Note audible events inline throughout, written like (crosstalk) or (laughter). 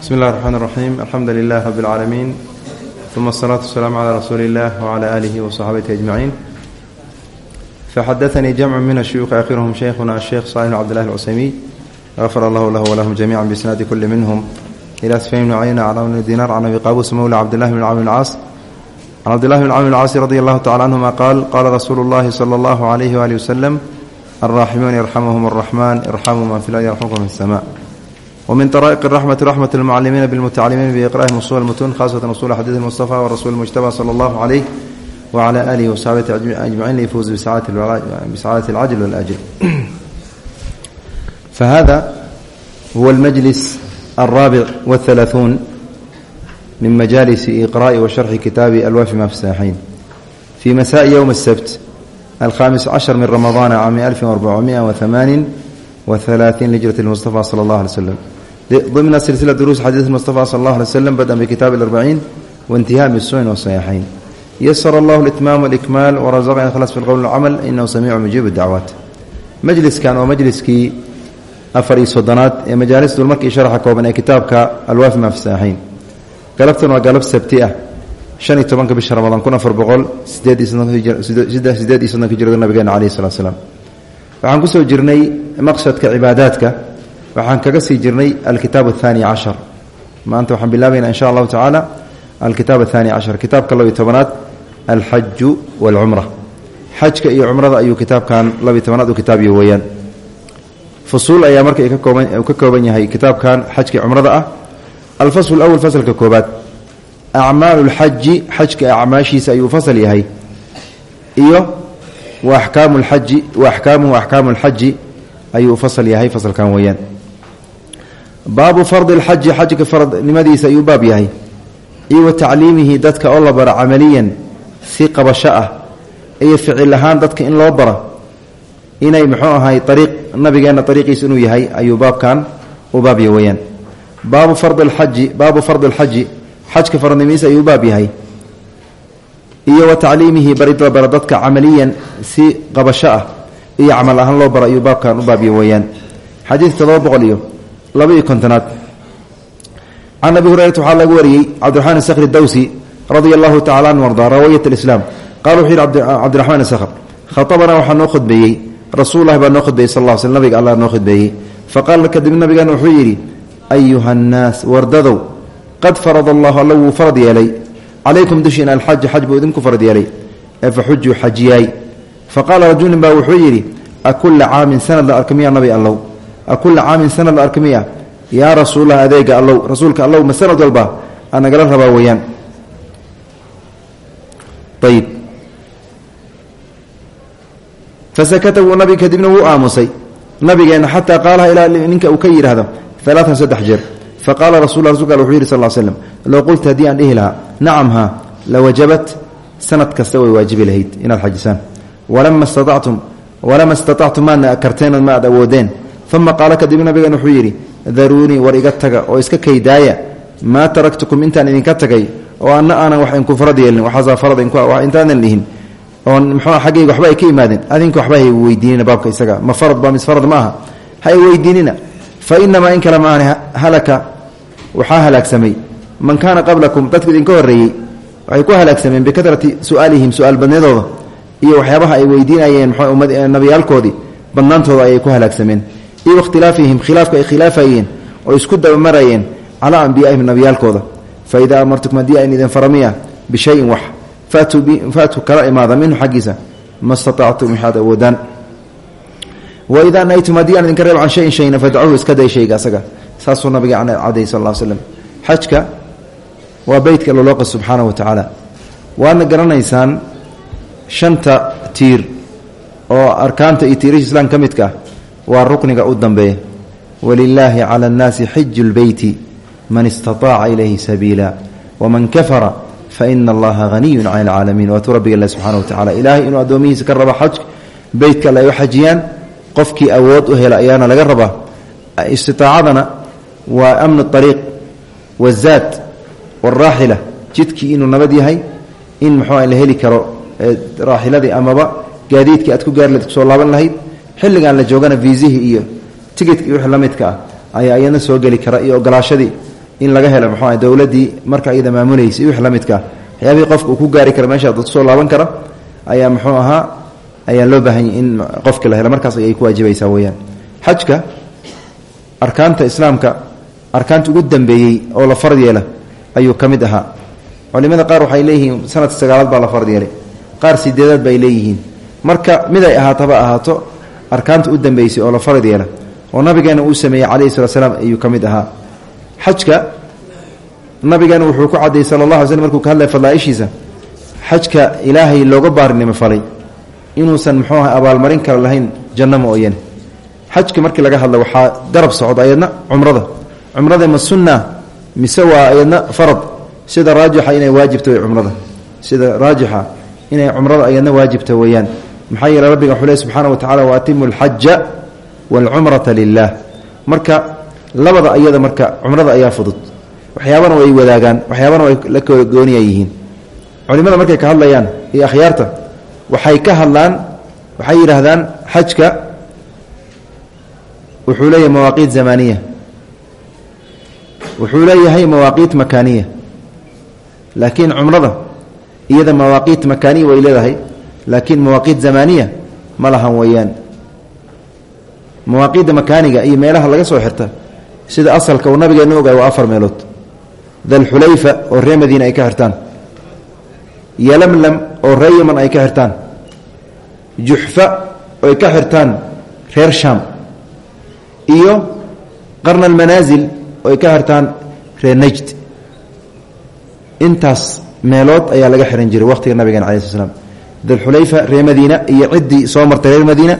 bsmi اllahi الرحmn الرaxيim alxamdu lilah rb اlcaalamiin ثuma الصlaatu والsalaam عlى rasuuli اllah وعlى alihi وصaxaabatihi أجmaciin faxadaثanii jamcu min الshuyuuخi akhirhm shaykhuna الsheikh صaalح cbdالlah الcusaymiy غafar allah lah wlahm jamiعa bisnaadi kuli minhm ilى sfayn bn cayna cn bn dinar can abi qaabus mowla cabdillahi bn camr caas can cabdillahi bn camr caasi radi allahu tacala canhuma qaal qaala rasuulu اllahi slى اllahu عalayh wali waslm alraaximuun yarxamuhum الraxman irxamuu man fi lard yarxamkum fi الsma wmin طrائq الرحmة رحmة المcalimiina bاlmتacalimiin بإqrاءi usul الmتun khasة usul xadiث المصطفى wrasuل المجتبى slى الله عlيه وعlى آlihi وصxaabati أجمعin lيfuuز بsacاadة الcajل والأjل fahada huwa الmجلس الرابع والثلاثون min majalis إqrاءi وشharxi kitaabi alwaafi ma fi saaxiin fي masاءi yوم السبت الkhamiس cشhر min رamaضان cami ألف وأربعمائة وثمانin وثلاثين لجرة المصطفى صلى الله عليه وسلم ضمن سلسلة دروس حديث المصطفى صلى الله عليه وسلم بدءا بكتاب الأربعين وانتهاء بالسنن والصحيحين يسر الله الإتمام والإكمال ورزقنا الإخلاص في القول والعمل إنه سميع مجيب الدعوات مجلس كان ومجلسكي أفري صدنات مجالس دول مركي شرح كوبنا كتابك الوافي ما في الصحيحين قلبتنا وقلب سبتئة شن tobanka bisha ramadaan kun afar boqol sideed sideed iyo soddonka jirada nabigeena caleyhi salatu salaam waxaan kusoo jirnay maqsadka cibaadaadka waxaan kaga sii jirnay alkitaab athani cashar. Maanta waxaan bilaabaynaa insha allahu tacaala alkitaab athani cashar kitaabka labiy tobanaad alxaju walcumra. Xajka iyo cumrada ayuu kitaabkan labiy tobanaad u kitaabiyo weeyaan. Fusuul ayaa marka ka kooban yahay kitaabkan xajka cumrada ah. Alfasl lawal fasalka koobaad. Acmaalu lxaji xajka acmaashiisa ayuu fasal yahay. Iyo wa axkaamu lxaji wa axkaamuhu axkaamu lxaji ayuu fasal yahay fasalkan weeyaan baabu fardi lxaji xajka faradnimadiisa ayuu baab yahay. Iyo wa tacliimihi dadka oo la bara camaliyan si qabasho ah iyo ficil ahaan dadka in loo bara. Inay muxuu ahay ariiq nabigeenna ariiqiisa inuu yahay ayuu baabkan u baabya weeyaan. Baabu fardi lxaji baabu fardi lxaji xajka faradnimadiisa ayuu baab yahay. Iyo wa tacliimihi barid la bara dadka camaliyan si qabasho ah iyo camal ahaan loo baro ayuu baabkan u baabya weeyaan. Xadiid todoba boqol iyo laba iyo kontonaad. Can abi hurayrata waxaa laga wariyey cabdiraxmaan sakri dawsi radia allahu tacala anhu arda rawayat alislaam. Qala wuxuu yidhi cabdiraxmaan sakhr khatabanaa waxaa noo khudbeeyey rasuululahi baa noo khudbeeyey sal ll sl nabiga allah noo khudbeeyey. Faqaala kadib nabigan wuxuu yidhi ayuha nnaas wardadow qad farada allahu alla wuu farad yeelay. Calaykum dushiina alxaja xaj buu idinku farad yeelay. Ee fa xujuu xajiyaay fa qaala rajulin baa wuxuu yidhi akulla caamin sanad la arkamiya nabi allow akulla caamin sanad la arkamiya yaa rasuulah adeega allow rasuulka allow ma sanad walba aa nagala rabaa weeyaan. Ayib fasakata wuu nabi kadibna wuu aamusay. Nabigeenna xataa qaalaha ilaa ninka uu ka yidhaahdo alaatan saddex jeer. Faqaala rasul rasulka al wuxuu yidhi sal slm low qulta haddii aan dhihi lahaa nacam haa la wajabat sanad kasta way waajibi lahayd inaad xajisaan. Walama staactum walama istatactum maadna karteen ma aad awoodeen uma qaala kadib nabigan wuxuu yidhi daruunii war iga taga oo iska kaydaaya. Maa taraktukum intaan idinka tagay oo anna aanan wax inku farad yeelin waxaasaa farad intaanan dhihin. Oon muxuu xaggayga waxba ay ka imaadeen. Adinka waxba hay weydiinina baabka isaga. Ma farad ba mis farad ma aha. Weydiinina. Fa inamaa in kale maahan halaka. Waxaa halaagsamay man kaana qablakum dadka idinka horreeyey waxay ku halaagsameen bikadrati su'aalihim su'aal badnidooda iyo waxyaabaha ay weydiinayeen nabiyaalkoodii badnaantooda ayay ku halaagsameen iyo wakhtilaafihim khilaafka ay khilaafayeen oo isku dabamarayeen calaa ambiyaihim nabiyaalkooda fa idaa amartukum haddii ayn idin faramiya bishayin wax faatuu kala imaada minhu xaggiisa ma staactum waxaad awoodaan. Waidaa naytum haddii aan idinka reeb can shayin shayna fadcuuhu iska day shayga asaga. Saasuu nabiga caday sal l slem xajka waa beytka lolooqa subxaana wa tacaala. Waadna garanaysaan shanta tiir oo arkaanta iyo tiirasha islaam ka midka waa rukniga u dambeeya. Walilaahi cala annaasi xiju lbeyti man istataaca ilayhi sabiila waman kafara faina allaha haniyun cani alcaalamiin. Waatuu rabbiga ilah subxana wa tacala ilaahay inuu addoomihiisa ka raba xaj beytka alle ay u xajiyaan qofkii awood u hela ayaana laga rabaa istiaacadana waa amnu ariiq wazaad waraaxila jidkii inuu nabad yahay in muxuu la heli karo raaxiladii amaba gaadiidkii aad ku gaari lahayd ku soo laaban lahayd xilligan la joogana viisihii iyo tigidka iyo wixii la midka ah ayaa iyadna soo geli kara iyo ogolaashadii in laga helo muxuu dowladdii marka iyada maamulaysa wix la midkaa waxyaabihii qofka ku gaari kara meesha dad ku soo laaban kara ayaa muxuu ahaa ayaa loo baahanyay in qofka la helo. Markaas ayay ku waajibaysaa weyaan xajka arkaanta islaamka arkaanta ugu dambeeyey oo la fard yeela ayuu ka ahaa. Culimada qaar waxay leeyihiin sanadka sagaalaad baa la fard yeelay. Qaar sideedaad bay leeyihiin. Marka mid ahaataba ahaato arkaanta u dambeysay oo la fard yeela oo nabigeena uu sameeyey calayhi salatu slaam ayuu ka mid ahaa. Xajka nabigeena wuxuu ku cadayey sala allah alay markuu ka hadlaya fadlaaishiisa xajka ilaahay looga baarinimo falay. Inuusan muxuu aha abaalmarin kale lahayn janno mooyane xajka markii laga hadla waxaa garab socda ayadna cumrada. Cumrada ma sunna mise waa ayadna farad? Sida raajixa inay waajibta cumrada. Sida raajixa inay cumrada ayadna waajibta weeyaan maxaa yeele rabbiga wuxuu ley subxaana wa tacala wa atimu alxaja waalcumrata lilah marka labada ayada marka cumrada ayaa fudud waxyaabana way wadaagaan waxyaabana way la gooniya culimada markay ka hadlayaan iyo akhyaarta waxay ka hadlaan waxay yidhaahdaan xajka wuxuu leeyahay mawaaqiit zamaniya wuxuu leeyahay mawaaqiit makaaniya. Laakiin cumrada iyada mawaaqiit makaaniya way leedahay laakiin mawaaqiit zamaniya ma lahan weeyaan. Mawaaqiidda makaaniga iyo meelaha laga soo xirta sida asalka uu nabigeena ogaay waa afar meelood. Dalxulayfa oo ree madiina ay ka xirtaan. Yalamlam oo ree yaman ay ka xirtaan. Juxfa ay ka xirtaan reer shaam. Iyo qarna almanaasil oo ay ka xirtaan reer najd. Intaas meelood ayaa laga xihan jiray waqtiga nabigeena cala sl dalxulayfa ree madiina iyo ciddii soo martay reer madiina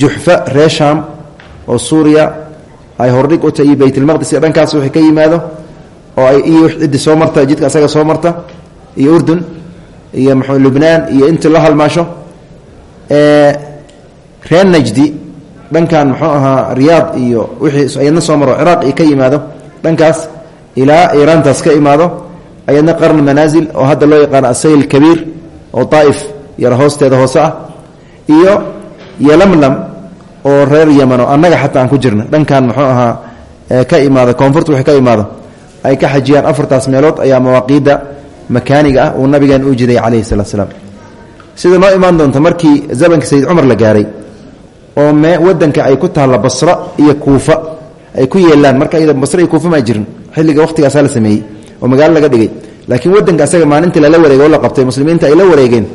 juxfa ree shaam oo suuriya ay hordhig u tahay iyo baytlmaqdis iyo dhankaas wixii ka yimaado oo ay iyo ciddii soo marta jidka asaga soo marta iyo urdun iyo mxuu lubnaan iyo intii la halmaasho reer najdi dhankan muxuu ahaa riyaad iyo wixii ayadna soo maro ciraaq iyo ka yimaado dhankaas ilaa iiraantaas ka imaado ayadna qarn manaasil oo hadda loo yaqaano asayl kabiir oo daa'if yar hoosteeda hoose ah iyo yolamlam oo reer yeman oo annaga xataa aan ku jirna. Dhankan muxuu ahaa ka imaado koonfurta wixii ka imaado ay ka xajiyaan afartaas meelood ayaa mawaaqiidda makaaniga ah uu nabigeen u jiday calayhi salaatu salaam. Sida noo imaan doonta markii zamanka sayid cumar la gaaray oo me wadanka ay ku taalla basra iyo kuufa ay ku yeelaan marka iyada basra iyo kuufa maa jirin xilliga waqtigaasaa la sameeyey oo magaalo laga dhigay laakiin wadanka asaga maalintii lala wareegay oo la qabtay muslimiinta ay la wareegeen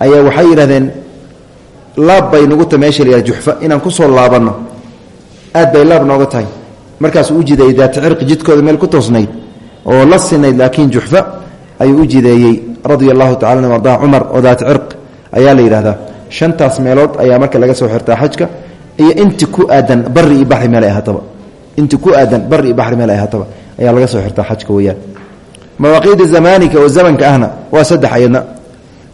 ayaa waxay yidhahdeen laab nugu ta meesha la juxfa inaan ku soo laabanno. Aad bay laab nooga tahay. Markaasuu u jideeyey daati cirqi jidkooda meel ku toosnayd oo la sinayd laakiin juxfa ayuu u jideeyey. Radia allahu tacala an ardaa cumar oo daati cirq ayaa la yidhahdaa. Shantaas meelood ayaa marka laga soo xirtaa xajka. Iyo inti ku aadan bari iyo bari meel ay ahaataba. Inti ku aadan bari iyo meel ay ahaataba ayaa laga soo xirtaa xajka weyaan mawaaqiida zamaanika oo zamanka ahna waa saddex ayadna.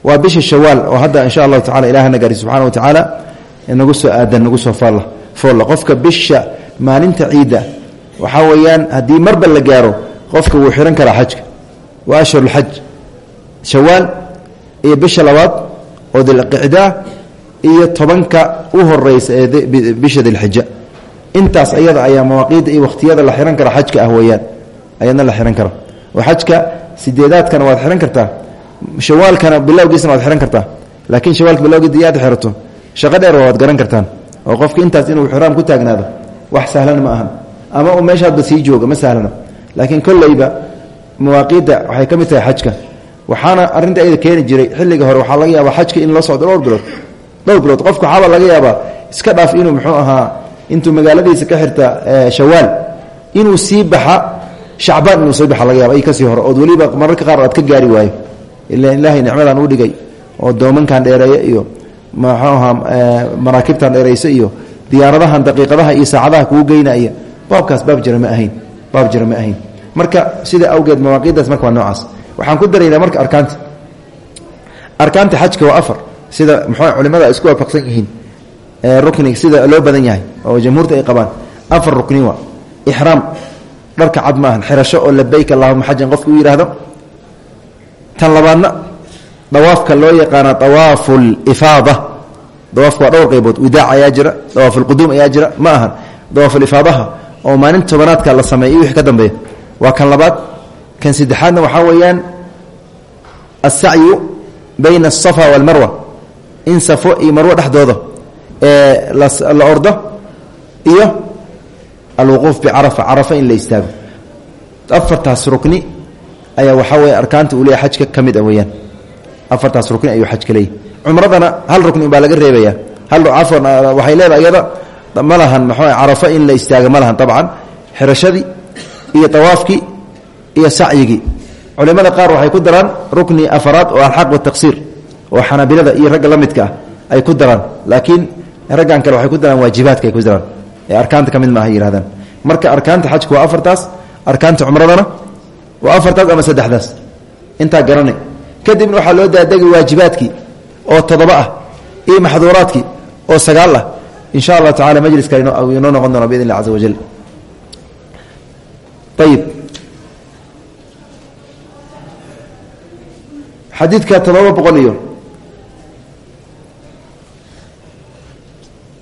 Waa bisha shawaal oo hadda insha allahu tacala ilahana gaari subxana wa tacaala nagu soo aadan nagu soo faalla foolla. Qofka bisha maalinta ciidda waxaa weeyaan haddii marba la gaaro qofka wuu xihan karaa xajka. Waa ashhurulxaj shawaal iyo bisha labaad oo dilqicdaa iyo tobanka u horeysa ee bisha dilxija intaas ayada ayaa mawaaqiidda iyo la xihan kara xajka ah weeyaan ayadna la xihan oo xajka sideedaadkana waad xihan kartaa. Shawaalkana bilowgiisana waad xihan kartaa. Laakiin shawaalka bilowgiisa yaad xirato shaqo dheer waad garan kartaan oo qofka intaas inuu xiraam ku taagnaado wax sahlan ma ahan. Ama uu meesha hadba sii jooga ma sahlana. Laakiin kolleyba mawaaqiidda waxay ka mid tahay xajka. Waxaana arrinta ayada keeni jiray xilliga hore waxaa laga yaabaa xajka in la socdo dhowr bilood. Dhowr bilood qofka waxaaba laga yaabaa iska dhaaf inuu muxuu ahaa intuu magaaladiisa ka xirta shawaal. Sii baxa shacbaan inuu sii baxa laga yaaba ka sii hore ood weliba mararka qaar aad ka gaari waayo. Ila ilaahay nicmadan uu dhigay oo doomankan dheereeya iyo muxuu ahaa maraakibtan dheeraysa iyo diyaaradahan daqiiqadaha iyo saacadaha kuu geynaya. Baabkaas baab jira ma ahayn baab jira ma ahayn. Marka sida awgeed mawaaqiiddaas marka waa noocaas. Waxaan ku daraynaa marka arkaanta. Arkaanta xajka waa afar sida muxuu culimada isku waafaqsan yihiin rukniga sida loo badan yahay oo jamhuurta ay qabaan. Afar rukni waa ixraam dharka cad maahan xirasho oo labayk allahuma xajan qofka u tan labaadna dawaafka loo yaqaana dawaafu lifaada dawaafka waa dhowr qaybood. Widaac ayaa jira dawaafulquduum ayaa jira ma ahan. Dawaafulifaadaha oo maalinta tobanaadka la sameeya wixii ka dambeeya. Waa kan labaad. Kan saddexaadna waxaa weeyaan asacyu bayna asafa walmarwa. In safo iyo marwo dhexdooda ee la ordo iyo alwuquuf bicarafa carafa in la istaago afartaas rukni ayaa waxaa weya arkaanta uu leeyahy xajka ka mid a weeyaan afartaas rukni ayuu xajka leeyahy cumradana hal rukni baa laga reebaya hal cafwan waxay leedahay iyada ma lahan maxaa carafa in la istaaga ma lahan dabcan xirashadii iyo tawaafkii iyo sacyigii culimada qaar waxay ku daraan rukni afaraad oo alxaq wataqsiir oo xanaabilada iyo ragga la midka ah ay ku daraan laakiin raggan kale waxay ku daraan waajibaadka ay ku daraan ee arkaanta ka mid maaha marka arkaanta xajka waa afartaas arkaanta cumradana waa afartaas ama saddexdaas. Intaa garanay kadibna waxaa loo daadegi waajibaadkii oo toddoba ah iyo maxduuraadkii oo sagaal ah. In sha allah tacala majliska inoo noqon doona biidn illah caza wajal. Ayib xadiidka todoba boqol iyo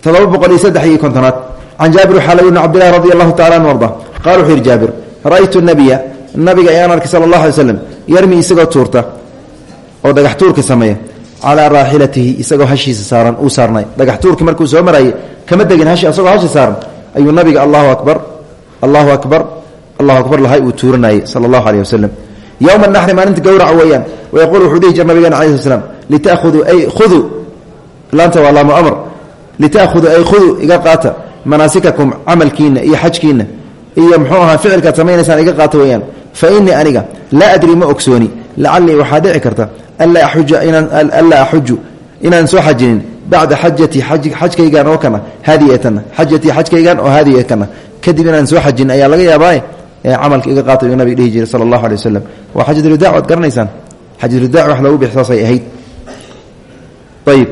todoba boqol iyo saddex iyo kontonaad. Can jaabir waxaa lagu bn cabdillahi radi allahu tacala anu arda. Qala wuxuu yihi jaabir ra-ytu nabiya nabiga ayaan arkay sala allah alay slam yarmi isagoo tuurta oo dhagax tuurka sameeya. Calaa raaxilatihi isagoo hashiisa saaran uu saarnay. Dhagax tuurki markuu soo maraaye kama degin hashi isagoo hashi saaran. Ayuu nabiga allahu akbar allahu akbar allahu akbar lahay uu tuuranayey sala allahu aleyh wasalam yowma naxri maalinta gowraca weeyaan. Wayaquul wuxuu dhihi jir nabigeena alai sl litaakhuduu ay khuduu iga qaata manaasikakum camalkiina iyo xajkiina iyo muxuu ahaa ficilkaad samaynaysaan iga qaata weeyaan fa inii aniga laa adri ma ogsooni lacalii waxaa dhici karta anlaa axuju inaan soo xajinin bacda xajati xajkaygan oo kana haadiyatana xajatii xajkaygan oo haadiyakana kadib inaan soo xajin ayaa laga yaabaa camalka iga qaata yuu nabiga dhihi jiray sala allahu alay wasalam waa xajatulwidaac waad garanaysaan xajatulwidaac wax loogu bix saasay ahayd ayib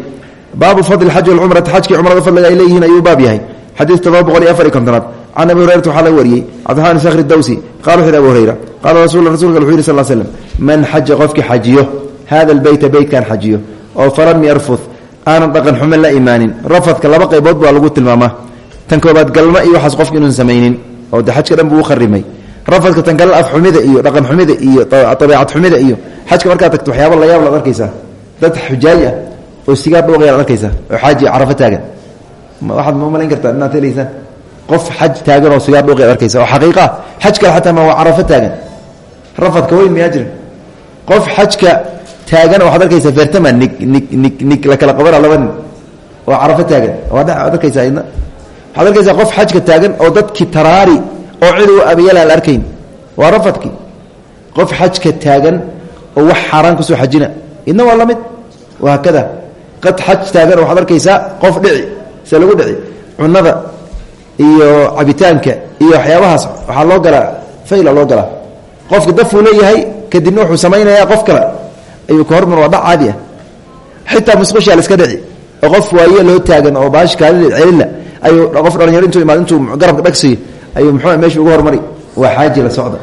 baabu fadli xaji walcumrati xajkii cumrada fadliga ay leeyihiin ayuu baab yahay. Xadiid todoba boqol iyo afar iyo kontonaad. Can abi hurayrata waxaa laga wariyey cabdiraxmaan sakhri dawsi qala wuxu yhi abu hurayra qaala rasul rasulka wuxu yiri sal slm man xaja qofkii xajiyo hada albeyta beytkan xajiyo oo falam yarfud aanan dhaqan xumo la imaanin rafadka laba qaybood baa lagu tilmaamaa. Tan koobaad galma iyo waxaas qofka inuun samaynin oo de xajka dhan buu u kharimay rafadka tan kale af xumida iyo dhaqan xumida iyo abeecad xumida iyo xajka markaad tagto waxyaaba la yaab laad arkaysaa. Dad oo sigaar dhooqayaad arkaysaa oo xaaji carafo taagan. Waxaad ma umalayn kartaa inaad helaysaan? Qof xaj taagan oo sigaar dhooqayaad arkaysa oo xaqiiqa ah. Xaj ma waa taagan. Rafadka weyn miyaa jira qof xajka taagan waxaad arkaysaa feertama nig nig nig nig la kala qabana laba oo carafo taagan. Waad arkaysaa idna waxaad qof xajka taagan oo dadkii taraari oo cid u abayala arkayn. Waa rafadkii qof xajka taagan oo wax xaaraan ku soo xajina. Idna waa la mid wahaakada qad xaj taagan waxaad arkaysaa qof dhici se lagu dhici cunada iyo cabitaanka iyo waxyaabahaas. Waxaa loo galaa fayla loo galaa. Qofka dafuu leeyahay kadibna wuxuu samaynayaa qof kale. Ayuu ka hormar waa dhac caadi ah. Xitaa musqushaa laska dhici. Oo qof waaye loo taagan oo baash kaadida celila ayuu qof dhalinyaro intuu imaado intuu garabka dhagsiyo ayuu muxuu meesha ugu hormari. Waa xaaji la socda.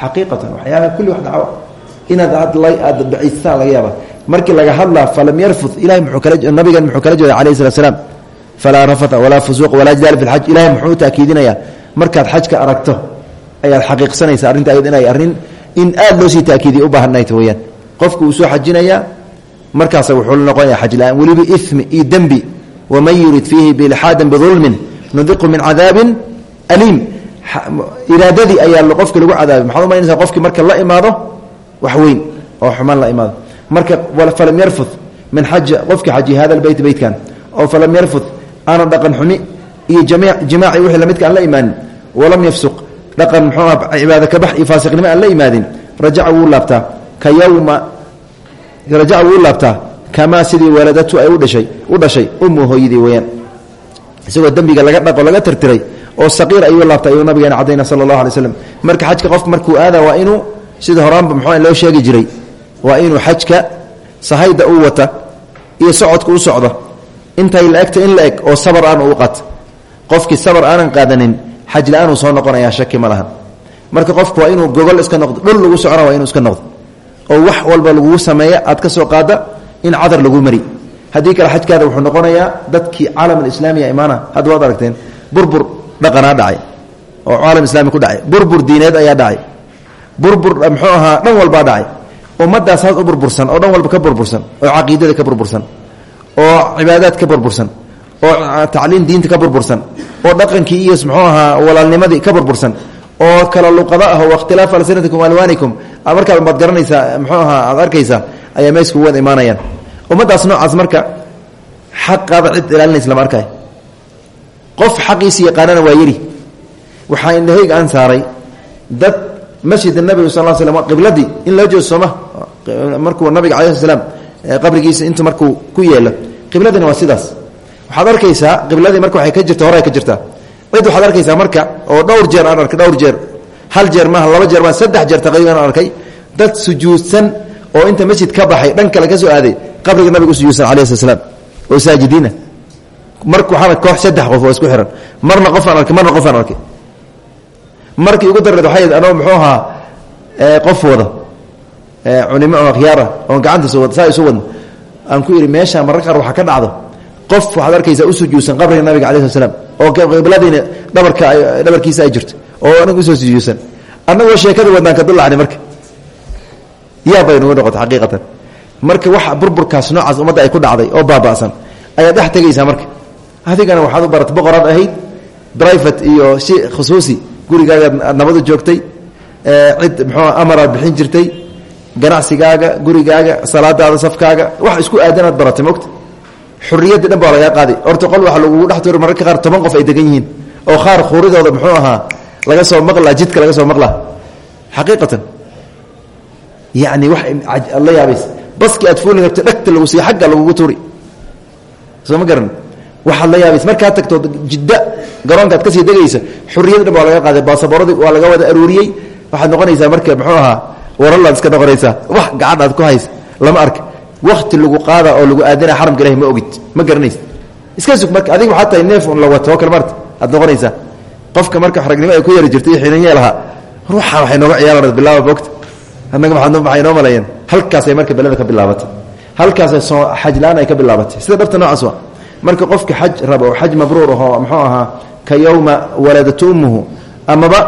Xaqiiqatan waxyaaba kulli wax dhaco inaad aad baciistaan laga yaaba. Markii laga hadlaa falam yarfud ilahay nabigan muxuu kala jeeda alayhi salatu salaam falaa rafata walaa fusuuq walaa jidaala fi lxaj ilahay muxuu taakiidinayaa markaad xajka aragto ayaad xaqiiqsanaysa arrinta ayad inay arrin in aad loo sii taakiidiya u baahanayt weyaan qofku uu soo xajinayaa markaasa wuxuu la noqonaya xaj la'aan. Weliba imi iyo dembi waman yurid fiihi bilxaadan bidulmin nudiqu min cadaabin aliim. Iraadadii ayaa qofki lagu cadaabay. Maxaad umaynaysaa qofkii marka la imaado wax weyn oo xumaan la imaado. Marka falam yarfud min xaja qofkii xaji hada beyt beytkan oo falam yarfud aanan dhaqan xumi iyo jimaaci wixii lamidka aan la imaanin walam yafsuq dhaqan muxuu ah cibaado kabax iyo faasiqnimo aan la imaadin rajaca wuu laabtaa ka yowma rajaca wuu laabtaa kamaa sidii waladatu ay udhashay u dhashay umu hooyadii weyaan isagoo dembiga laga dhaqo laga tirtiray oo saqiir ayuu laabtay ayuu nabigeena cadayna sala allahu alay slam marka xajka qofka markuu sida horaanba muxuu loo sheegi jiray waa inuu xajka sahayda u wata iyo socodka u socdo. Intay la egta in la eg oo sabar aan u qat qofkii sabar aanan qaadanin xaj la'aanuu soo noqonayaa shaki ma lahan. Marka qofku waa inuu gogol iska noqdo dhul lagu socona waa inuu iska noqdo. Oo wax walba lagugu sameeya aad ka soo qaada in cadar lagu mari. Haddii kale xajkaada wuxuu noqonayaa dadkii caalam alislaamiya imaana hadda waad aragteen burbur dhaqanaa dhacay oo caalam islaami ku dhacay. Burbur diineed ayaa dhacay burbur muxuu ahaa dhan walbaa dhacay. Ummaddaas haad u burbursan oo dhan walba ka burbursan oo caqiidada ka burbursan oo cibaadaad ka burbursan oo tacliim diinta ka burbursan oo dhaqankii iyo muxuu ahaa ka burbursan oo kala luqada ah wa ikhtilaaf alsinatikum alwaanikum markaa baad garanaysaa muxuu ahaa aad arkaysaa ayaa meesku wada imaanayaan. Ummaddaas noocaas marka xaqaada cid ilaalinaysa lama arkaayo qof xaqiisi yaqaanana waa yiri. Waxaa indhahayg aan saaray dad masjid nabiga sal l slm qibladii. In loo jeedo sooma markuu nabiga cala slam qabrigiisa intu markuu ku yeelo. Qibladina waa sidaas. Waxaad arkaysaa qibladii marka ka jirta hore ka jirtaa. Cid waxaad marka oo dhowr jeer aan arkay dhowr jeer. Hal jeer maaha laba jeer maa saddex jeer taqriiban arkay. Dad sujuudsan oo inta masjid ka baxay dhan kale ka soo aaday qabriga nabiga u sujuudsan alayh slam oo saajidiina. Marka waxaana koox saddex qof oo isku xihan marna qofaan arkay marna qofaan arkay markii ugu darreed waxay anoo muxuu ahaa qof wada culimo oo akhyaara oon gacantiisa wada saa isu wadno. Aan ku idhi meesha mararka qaar ka dhacdo qof waxaad arkaysaa u sujuudsan qabriga nabiga alai slat oo qibladiina dhabarka dhabarkiisa ay jirto oo anagu u soo sujuudsan annagoo sheekada wadnaan ka dullacnay marka. Yaa bay nugu noqota marka wax burburkaas noocaas ummadda ay ku dhacday oo baaba'san ayaad dhex tegaysaa marka. Adigana waxaad u baratay boqoraad ahayd brivate iyo si khusuusi gurigaaga aad nabadu joogtay cid muxuu amaraad bixin jirtay ganacsigaaga gurigaaga salaadaada safkaaga wax isku aadanaad baratay mogta xuriyadii dhan baa lagaa qaaday. Horta qol waxa lagugu dhex tuuri mararka qaar toban qof ay degan yihiin oo qaar khuuridooda muxuu ahaa laga soo maqlaa jidka laga soo maqlaa. Xaqiiqatan yacni wax la yaabaysa baskii aad fuuli rabtay dhegta lagu siiy agga lagugu tuuri. Soo ma garan waxaad la yaabaysa markaad tagto jidda garoonkaad ka sii degaysa xurriyada dhan waa laga qaaday. Baasaboorradii waa laga wada aruuriyey waxaad noqonaysaa marka muxuu ahaa waralaad iska noqonaysaa. Wax gacan aad ku haysa. Lama arka. Wakti lagu qaada oo lagu aadana xaramka ilahi ma ogid. Ma garanaysa iska sug marka adiga waxaa tahay neef un la wato oo kale marta aad noqonaysaa. Qofka marka ragnimo ay ku yeeri jirtay xinanyeelaha ruuxa waxay nooga ciyaaran bilaaba bogta annaga maxay noo maleeyeen halkaasay marka beleda ka bilaabatay. Halkaasay soo xaj la'aan ay ka bilaabatay. Sida dhabta noocaas waa marka qofka xaj rabo xaj mabruur ahoo ahaa ka yowma waladatu ummuhu amaba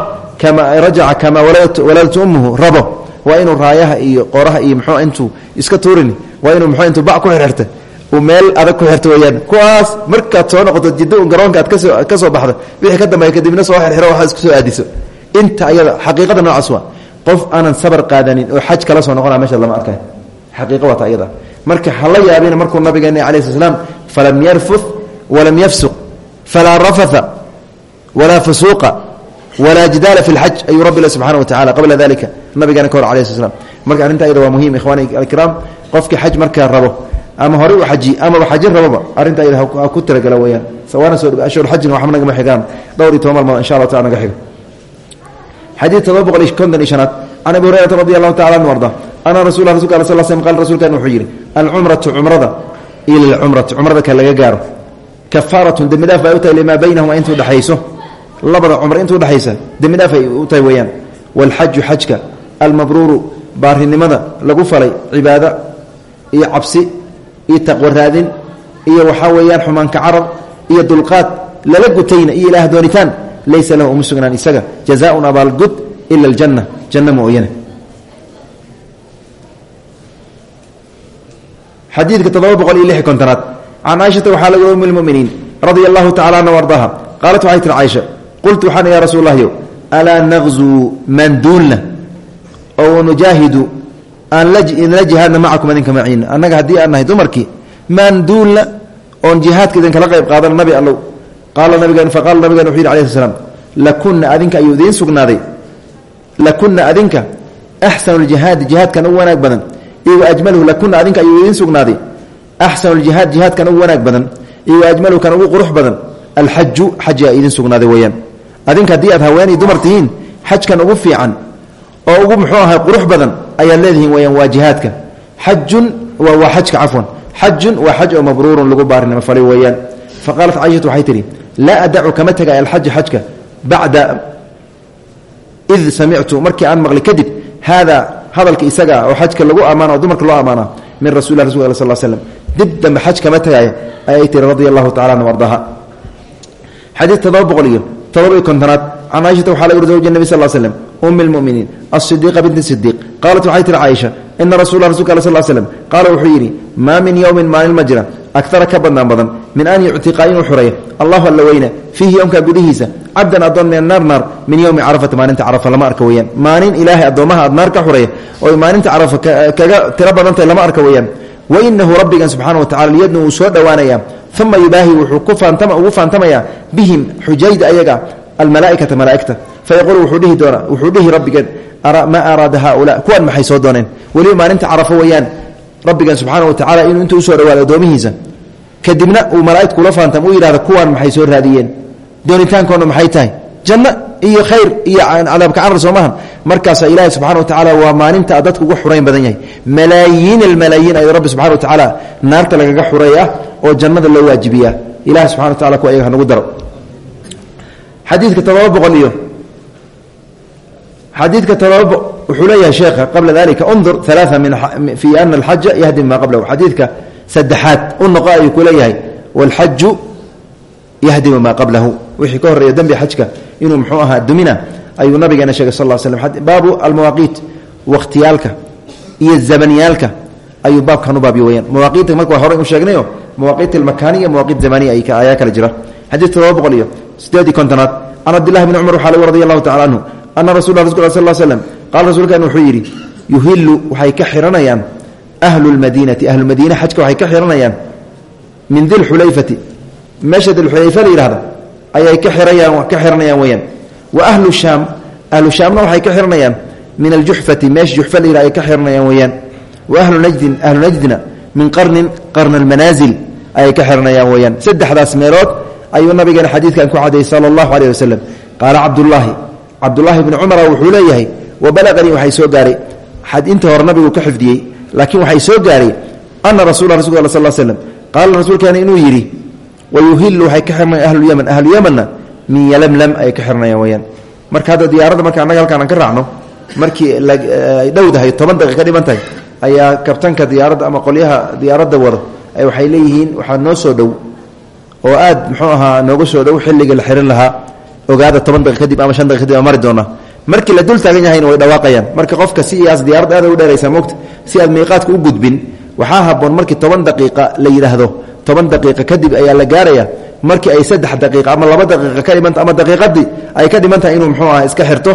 rajaca kama waladatu ummuhu rabo. Waa inuu raayaha iyo qoraha iyo muxuu intuu iska tuurini waa inuu muxuu intuu bac ku xirxirta uu meel adag ku xirta weeyaan. Kuwaas markaad soo noqoto jidda un garoonka aad ka soo ka soo wixii ka dambeeya kadibna soo xirxiro waxaad isku soo aadiso. Inta ayada xaqiiqada noocaas waa qof aanan sabar qaadanin oo xaj kala soo noqona meesha lama arkay xaqiiqa ayada. Marka hala yaabina markuu nabigeena alayh sl slam falam yarfut walam yafsuq falaa rafatha walaa fusuuqa walaa jidaala fi lxaj ayuu rabbi subxana wa tacala qabla dalika nabigeena ka hor alayh sl slam marka arrinta ayada waa muhiim ikhwani alkiraam qofkii xaj markaa rabo ama horey u xaji amaba xajin raboba arrinta ayada ha ku talagala weyaan sawaana soo ashhur xajina waxba nagama xigaan dhowr iyo toban maalmood insha allah taala naga xigo xadiid todoba boqol iyo konton iyo shanaad can abi hurayrata radi allahu tacala anu arda ana rasul rasulka al sal slm qala rsulkan wuxuu yidhi alcumratu cumrada ila lcumrati cumrada ka laga gaaro kafaaratun dembi dhaaf ay u tahay limaa baynahuma intuu dhexayso labada cumr intuu dhexaysa dembi dhaaf ay u tahay weeyaan waalxaju xajka almabruuru baarinimada lagu falay cibaado iyo cabsi iyo taqwo raadin iyo waxaa weeyaan xumaanka carab iyo dulqaad lala gutayna iyo ilaah doonitaan laysa lahu uma sugnaan isaga jazaaun abaalgud ila aljanna janna mooyane xadiidka toddoba boqol iyo lix kontonaad. Can caaishata waxaa laga umi lmuminiin radia allahu tacala anha ardaha. Qaalat waxay tihi caaisha qultu waxaan ya rasuul lahyo alaa naqzuu manduulna oo nujaahidu aan la jihaadna macakum idinka maciina annaga haddii aan nahay dumarkii manduulna oon jihaadka idinkala qayb qaadana nabi allow. Qaala nabigeen faqaala nabigen wuxu yidhi alai sl slam lakunna adinka ayuu idiin sugnaaday. Lakunna adinka axsanu ljihaadi jihaadkan ugu wanaag badan iyo waajmalhu lakuna adinka ayuu idiin sugnaaday axsanu ljihaad jihaadkan ugu wanaag badan iyo waajmalhu kan ugu qurux badan alxaju xajia idiin sugnaaday weeyaan adinka haddii aad haweenay dumar tihiin xajkan ugu fiican oo ugu muxuu ahay qurux badan ayaad leedihiin weyaan waa jihaadka xajun waa xajka cafwan xajun waa xaj oo mabruurun lagu baarinimo falay weeyaan faqaalat caishatu waxay adacu kama tegay alxaja xajka bacda id samictu markii aan maqli kadib haada hadalka isaga oo xajka lagu ammaana oo dumarka loo ammaana min rasul rasul sal slm dib dambe xaj ayay tiri radia allahu tacala an ardaha xadiid todoba boqol iyo todoba iyo kontonaad. Can caaishata waxaa laga uri zawja nebi sal slm um اlmuminiin asidiiqa binti sidiiq qaalat waxay tihi caaisha ina rasul rasulka al sl slm min yowmin maalin ma jira agara ka badnaan badan min an yuctiqa inuu xureeyo allahu alla weyne fiihi yowmka gudihiisa cabdan addoon min naar naar min yowmi carafata maalinta carafa lama arka weyaan maalin ilaahay addoommaha aad naar ka xureeya oy maalinta carafa kaga tiro badantahay lama arka weyaan wainahu rabbigan subxana wa tacala liyadnu wuu soo dhowaanayaa uma yubaahi wuxuu ugu faantamayaa bihim xujayda ayaga almalaaikata malaaigta fayaquulu wuxuu dhihi doonaa wuxuu dhihi rabbigeen maa araada haula kuwan rabbigan subxaana wa tacala inuu intuu u soo dhawaado addoomihiisa kadibna uu malaaigta kula faantam u yidhahdo kuwaan maxay soo raadiyeen? Doonitaankoona maxay tahay? Janno iyo khayr iyo cadaabka carar soo maahan markaasaa ilaahi subxana wa tacaala waa maalinta dadku uga xurayn badan yahay. Malaayiin almalaayiin ayuu rabbi subxana wa tacaala naarta lagaga xureeya oo jannada loo waajibiyaa. Ilahi subxana wa tacala kuwa ayaga hanagu daro. Xadiidka iyo xadiidka todoba wuxuu leeyahay sheekha qabla dalika undur alaaa fi ana alxaja yahdi maa qablahu. Xadiidka saddexaad u noqo ayuu ku leeyahay wاlxaju yahdimu maa qablahu. Wixii ka horreeya dembi xajka inuu muxuu ahaa dumina ayuu nabigeena sheegay sal l slm baabu almawaaqiit wakhtiyaalka iyo zamaniyaalka ayuu baabkan u baabyo weyaan mawaaqiita marka waa horey u sheegnayo mawaaqiit almakaaniya mawaaqiit zamaniya ayaa kala jira. Xadiid todoba boqol iyo sideedii kontonaad. Can cabdillahi bni cumar waxaa lagu radi allahu tacala canhu ana rasul sal slm qaala rasuulkan wuxuu yidhi yuhilu waxay ka xiranayaan ahlu lmadiinati ahlumadiine xajka waxay ka xiranayaan min dilxulayfati meesha dilxulayfa la yihahda ayay ka ka xiranayaan weyaan wa ahlu shaam ahlu shaamna waxay ka xiranayaan min aljuxfati meesha juxfa la ka xiranayaan weyaan wa ahlu najdin ahlu najdina min qarnin qarna almanaazil ayay ka xiranayaan weyaan saddexdaas meelood ayuu nabigeena xadiidkan ku cadeeyey sala allahu aleyh wasalam qaala cabdullaahi bni cumara wuxuu leeyahay wa balaqanii waxay soo gaaray. Inta hore nabigu ka xifdiyey laakiin waxay soo gaaray ana rasula rasulka al sal slm qaala rasuulkeena inuu yidhi wayuhilu waxay ka xirnayan ahlulyaman ahluyamanna min yalamlam ay ka xirnayaan weyaan marka hadda diyaaradda marka annaga halkaan aan ka raacno markii ay dhowdahay toban daqiiq ka dhiman tahay ayaa kabtanka diyaaradda ama qolyaha diyaaradda wado waxay leeyihiin waxaa noo soo dhow oo aad muxuu ahaa nooga soo dhow ogaada toban daqiiq kadib ama shan daqiq kadib mari doona markii la dul taagan yahayna way dhawaaqayaan. Marka qofka si iyaas diyarad aad u dheeraysaa moogta si aad miiqaadka u gudbin waxaa haboon markii toban daqiiqa la yidhaahdo. Toban daqiiqa kadib ayaa la gaaraya. Markii ay saddex daqiiqa ama laba daqiiqa ka dhimanta ama daqiiqadii ay ka dhiman inuu muxuu aha iska xirto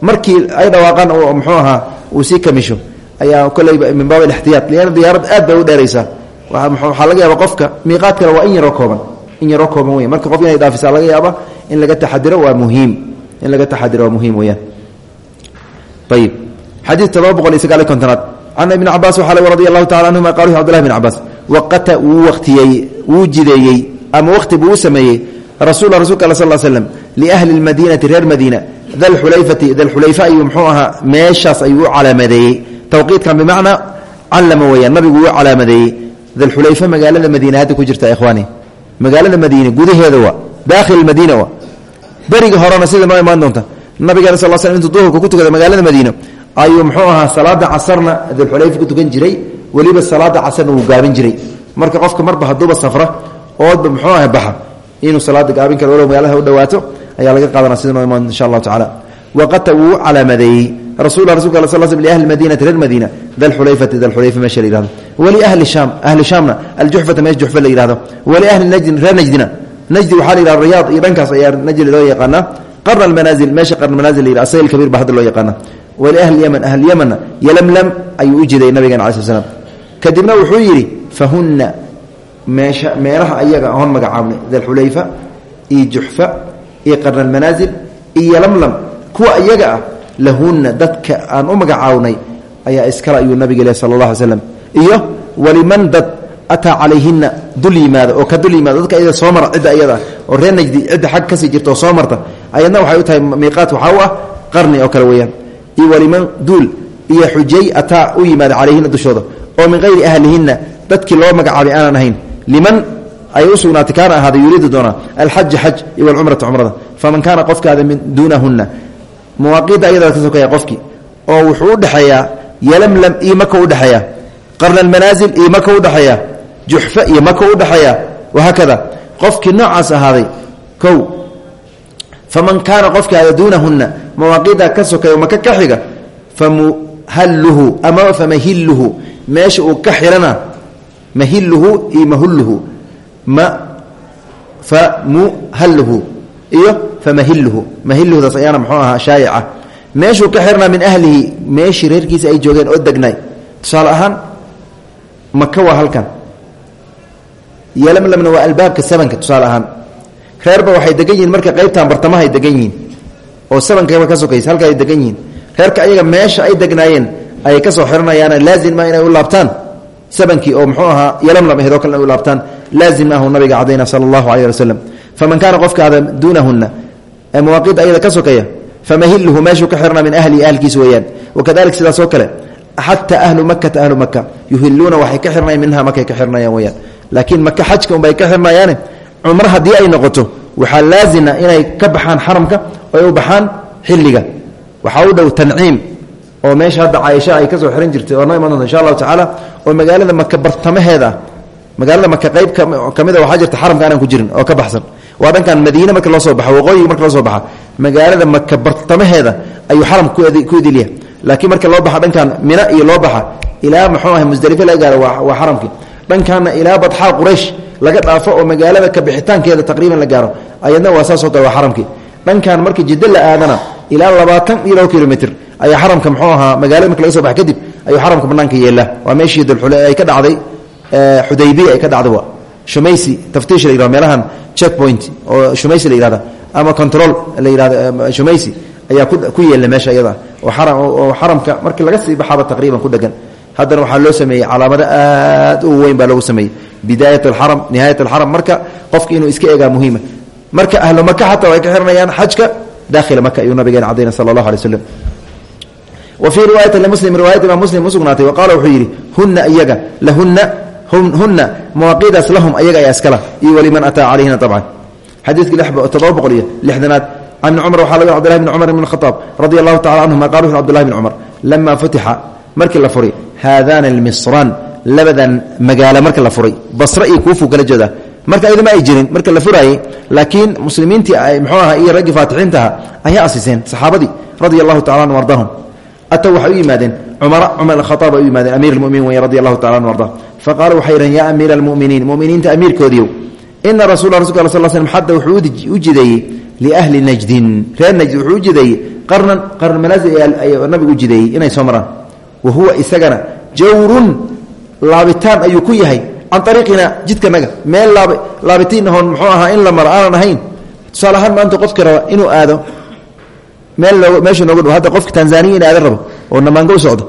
markii ay dhawaaqaan oo muxuu ahaa uu sii kamisho ayaa koleyba min baab alixtiyaad lianna diyaarad aad u dheeraysaa waxaa laga yaaba qofka miiqaadkana waa in yaroo kooban in yaroo kooban weya marka qof inay dhaafisa laga yaaba in laga taxadiro waa muhiim. In laga taxadiro waa muhiim weyaan ayib xadiid todoba boqol iyo sagaaliy kontonaad. Can ibni cabaas waxaa lg radi allahu tacala qalu cbdullahi bn cabaas waqata wuu waktiyey wuu ama wakhti buu u sameeyey rasula rasulka al sal slm liahli lmadiinati reer madiina dalxulayfati dalxulayfa ayuu mxuu ahaa meeshaas ayuu u calaamadeeyey tawqiidkan bimacnaa callama weyaan nabigu uu calaamadeeyey dalxulayfa magaalada madiina hadda ku jirta ikhwaani. Magaalada madiine gudaheeda waa daakhil madiina waa beriga horena sida noo imaan doonta nabigeena sal sl intuu duhurka ku tukada magaalada madiina ayuu muxuu ahaa salaada casarna dalxulayfa ku tukan jiray weliba salaada casarna wuu gaabin jiray marka qofka marba haduuba safra oodba muxuu aha baxa inuu salaada gaabin karo walow magaalada u dhawaato ayaa laga qaadana sida noo imaan insha allahu tacala waqata wuu calaamadeeyey rasul rasulka al sl sl liahli madinati reer madiina dalxulayfati dalxulayfa meesha la yihahdo waliahli shaam ahli shaamna aljuxfata meesha juxfa la yihahdo waliahli najdin reer najdina najdi waxaa la yihahda riyaad iyo dhankaas ayaa najdi loo yaqaanaa. Qarna almanaazil meesha qarna manazil la yihah asayl kabiir ba hadda loo yaqaana waliahli yaman ahli yamanna yalamlam ayuu u alai sl slam kadibna wuxuu yidhi fahunna meesha meelaha ayaga oon magacaabnay dalxulayfa iyo juxfa iyo qarna almanaazil iyo yalamlam kuwa iyaga ah lahunna dadka aan u magacaawnay ayaa iskale ayuu nabiga leh sala allah iyo waliman dad ataa calayhina dul yimaada oo ka dul dadka iyada soo mara cidda iyada oo reer najdi xag ka sii jirta oo soo marta ayadna waxay u tahay miiqaat waxaa u ah qarni oo kale weeyaan. Iyo waliman duul iyo xujay ataa u yimaada calayhina dushooda. Oo min hayri ahlihinna dadkii loo magacaabay aanan ahayn. Liman ay u sugnaatay kaana ahaada yuriidu doonaa xaj iyo walcumrata cumrada. Faman kaana qofkaada min duunahunna mawaaqiidda ayada ka sokaya qofkii oo wuxuu udhexeeyaa yalamlam iyo maka udhexeeya qarna almanaazil iyo maka udhexeeya juxfa iyo maka udhexeeya wahaakada qofkii noocaas ahaaday kow faman kaana qofka ada duunahunna mawaaqiida ka sokeeyo maka ka xiga famuhalluhu ama famahilluhu meesha uu ka xirana mahilluhu iyo mahulluhu ma famuhalluhu iyo famahilluhu mahilluhudaas ayaana muxuu ahaa shaayica. Meeshuu ka xirnaa min ahlihi meeshii reerkiisa ay joogeen oo degnay. Tusaale ahaan maka waa halkan yelamlamna waa albaabka sabanka tusaale ahaan. Reerba waxay degan yihiin marka qaybtan bartamahay degan yihiin oo sabankaba ka sokaysa halka ay degan yihiin. Reerka ayaga meesha ay degnaayeen ayay ka soo xiranayaan laazim ma inay u laabtaan. Sabankii oo muxuu ahaa yelamlam aheed oo kale u laabtaan laazim maahu nabiga cadayna sala allahu alayh wasalam faman kaana qofka ada duunahunna ee mawaaqida ayada ka sokeeya famahilhu meeshuu ka xirnaa min ahlihi ahlkiis weeyaan. Wakadalik sidaas oo kale xataa ahlu makata ahlu maka yuhiluuna waxay ka minha makay ka xirnayaan weyaan laakiin maka xajka unbay ka xirnayaane cumro haddii ay noqoto waxaa laazima inay ka baxaan xaramka oo ay u baxaan xilliga. Waxaa u dhow tanciim oo meesha hadda caaisha ay ka soo xiran jirtay oo noo insha allahu tacaala oo magaalada maka bartamaheeda ah magaalada maka qayb ka mid a waxaa jirta xaramka aanan ku jirin oo ka baxsan. Waa dhankan madiine marka loo soo baxa waqooyiga marka loo soo baxa magaalada maka bartamaheeda ayuu xaram ku idilya laakiin marka loo baxa dhankan mina iyo loo baxa ilaa muxuu ahay musdalife gaaro waa xaramkii dhankaana ilaa badxaa quraysh laga dhaafo oo magaalada ka bixitaankeeda taqriiban la gaaro. Ayadna waa saasoo kale waa xaramkii. Dhankan marka jiddo la aadana ilaa labaatan iyo labo kilomitr ayaa xaramka muxuu ahaa magaalada marka laga so baxa kadib ayuu xaramka banaanka yeelaa waa meeshii ay ka dhacday xudaybiya ay ka dhacday shumaysi taftiish la yiraahdo meelahan check oo shumaysi la yihahda ama control la yihahdo shumaysi ayaa ku yeelna meesha iyada oo xaramka markii laga sii baxaaba taqriiban ku dhegan haddana waxaa loo sameeyey calaamado aad u weyn baa loogu sameeyey. Bidaayat alxaram nihaayat alxaram marka qofki inuu iska eegaa muhiima. Marka ahlu maka xataa way ka xiranayaan xajka daakhila maka ayuu nabigeena cadayna sala allahu alay waslam wa fii riwaayati limuslim riwaayat imaam muslim usugnaatay wa qaala wuxuu yidhi hunna iyaga lahunna hunna mawaaqiidaas lahum ayaga ayaa iskala iyo waliman ataa calayhina abcan xadiidkii todoba boqol iyo lixdanaad. Can cumar waxaa laga cbdillahi bn cumar ibn khaaab radi allahu tacala canhuma qala wuxu cbdullahi bn cumar lama futixa markii la furay. Haadaan almisraan labadan magaalo marka la furay. Basre iyo kuufu kala jeeda. Marka ayadama ay jirin marka la furaayey laakiin muslimiintii mxuu aha iyo raggii faatixiintaha ayaa asiseen saxaabadii radia allahu tacala anhu ardahum ata waxay u yimaadeen cumara cumar khaaab ay u yimaadeen amiir lmuminin wey radi allahu tacala anhu ardah faqaala waxay yidhaheen yaa amiira almuminiin muminiinta amiirkoodiiyow ina rasula rasulka al sl slm xadda wuxuu u jideeyey liahli najdin. Reer najd wuxuu u jideeyey qarnan qarn manaasil ayaa nabigu u jideeyey inay soo maraan wa huwa isagana jawrun laabitaan ayuu ku yahay can ariiqina jidkanaga meel laabitiin ahoon muxuu ahaa in la maro aanan ahayn. Tusaale ahaan maanta qofki raba inuu aado meel meesha nooga dhow hadda qofka tanzaniya in aadan rabo oo namaango u socdo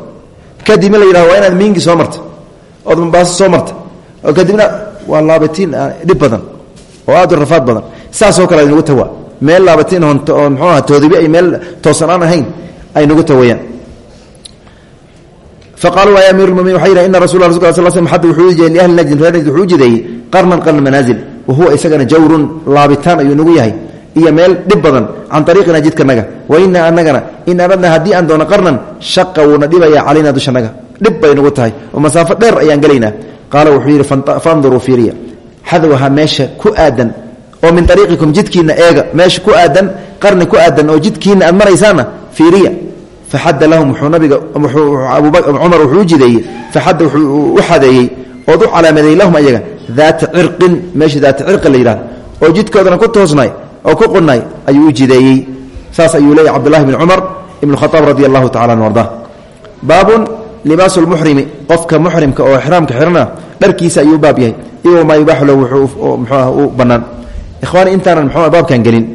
kadibna la yidhahdo waa inaad miingi soo marta ood mombaaso soo marta oo kadibna waa laabitiin dhib badan oo aad u rafaad badan. Saasoo kale aynugu tawa meel laabatiin oon mxuu aha toodibi faqaaluu ya amiir lmuminin waxay yidhahen ina rasul rasulka sal slm xadda wuxuu ujideeyey liahli najdin reer najd wuxuu u jideeyey qarnan qarn manaazil wa huwa isagana jawrun laabitaan ayuu nagu yahay iyo meel dhib badan can ariiqina jidkanaga wa ina anagana in aradna haddii aan doono qarnan shaqa wuuna dhibaya calayna dushanaga dhib bay nagu tahay oo masaafo dheer ayaan gelaynaa qaala wuxuu yidhi fanduruu fiiriya xadwaha meesha ku aadan oo min ariiqikum jidkiina eega meesha aad maraysaana fiiriya faxadda lahum wuxuu nabiga cumar wuxuu u jideeyey faxadda wuxuu u xadeeyey ood u calaamadeeyey lahum ayaga daata cirqin meesha daata cirqin la yidhahdo oo jidkoodana ku toosnay oo ku qunay ayuu u jideeyey saas ayuu leeyahy cabdullahi bn cumar ibn khaaab radi allahu tacala an arda baabun libaasu lmuxrimi qofka muxrimka oo ixraamka xirana dharkiisa ayuu baab yahay iyo maa yubaaxu lahu wuxuu mxuah u bannaan ikhwaani intaanan mxuu baabkan gelin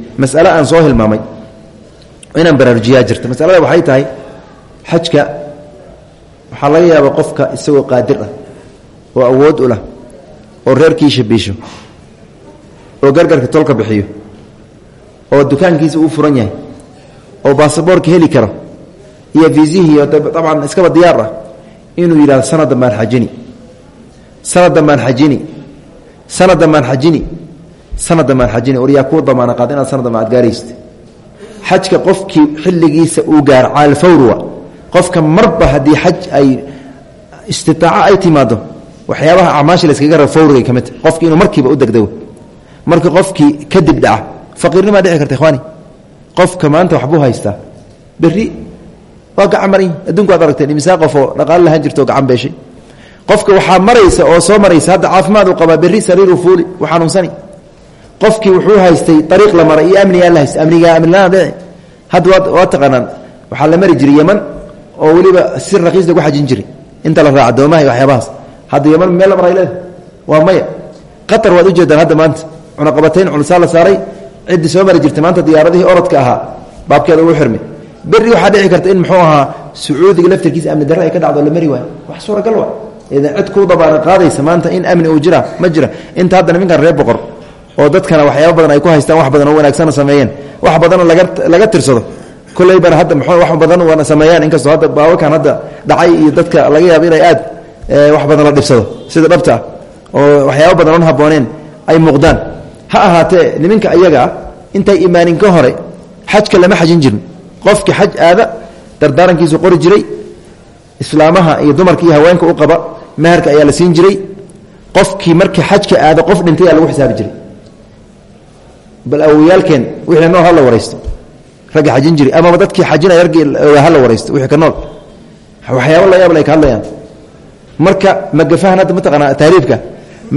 inaan baraarujiyaa jirta masalada waxay tahay xajka waxaa laga yaabaa qofka isagoo qaadir ah oo awood u lah oo reerkiisha biisho oo gargarka tolka bixiyo oo dukaankiisa uu furan yahay oo baasaboorka heli karo iyo fiisihii dabcan iskaba diyaar ah inuu yidhahdo sanaddan baan xajini sanaddan baan xajini sanaddan baan xajini sanaddan baan xajini or yaa kuu damaana qaad inaad sanaddan ba ad gaaraysid xajka qofkii xilligiisa uu gaaro caalfawrwa qofka marba haddii xaj ay istitaaco ay timaado waxyaabaha acmaasha layskaga raba fawrigay ka mid tahy qofki inuu markiiba u degdego. Marka qofkii kadib dhaca faqiirnimaa dhici karta ikhwaani. Qofka maanta waxbuu haystaa. Berri waa gacan adduunku waad aragteen imisaa qofoo dhaqaalo lahaan jirto gacan beeshay? Qofka waxaa maraysa oo soo maraysa hadda caafimaad uu qabaa berri sariiruu fuuli u xanuunsani qofkii wuxuu haystay ariiq la maray iyo amnigaa la haystay. Amnigaa amnilaa dhici hadda waa waxaa la mari jiray yeman oo weliba si raqiis lagu xajin jiray. Inta la raaca doomaha iyo waxyaabahaas. Hadda yeman meel la maray leeda waa maya. Qatar waad ujeedaan hadda maanta. Cunaqabatayn culusaa saaray. Ciddii soo mari jirtay maanta diyaaradihii orodka ahaa. Baabkeeda ugu xirmay. Berri waxaa dhici karta in muxuu ahaa sacuudiga laftarkiisa amni darre ay ka dhacdo la mari waayo. Wax suuragal wa idan cid kuu dabaana qaadaysa maanta in amni uu jira ma jira. Inta hadda niminkan reer boqor oo dadkana waxyaaba badan ay ku haystaan wax badan oo wanaagsana sameeyeen. Wax badanoo laga tirsado. Koleybana hadda m wax badan wana sameeyaan. Inkastoo hadda baabakan hadda dhacay iyo dadka laga yaabo inay aad wax badan la dhibsado. Sida dhabta ah oo waxyaaba badan oon habooneen ay muuqdaan. Ha ahaatee niminka ayagaa intay imaanin ka hore xajka lama xajin jirin. Qofkii xaj aada dardaarankiisu qori jiray islaamaha iyo dumarka iyo haweenka u qaba meherka ayaa la siin jiray. Qofkii markii xajka aada qof dhintay aa lagu xisaabi jiray bal awoyaalkeen wixii nool hala waraysto. Ragga xajin jiri amaba dadkii xajinaya raggii hala waraysto wixii ka nool. Waxyaaba la yaab ay ka hadlayaan. Marka magafahan hadda mataqaanaa taariifka.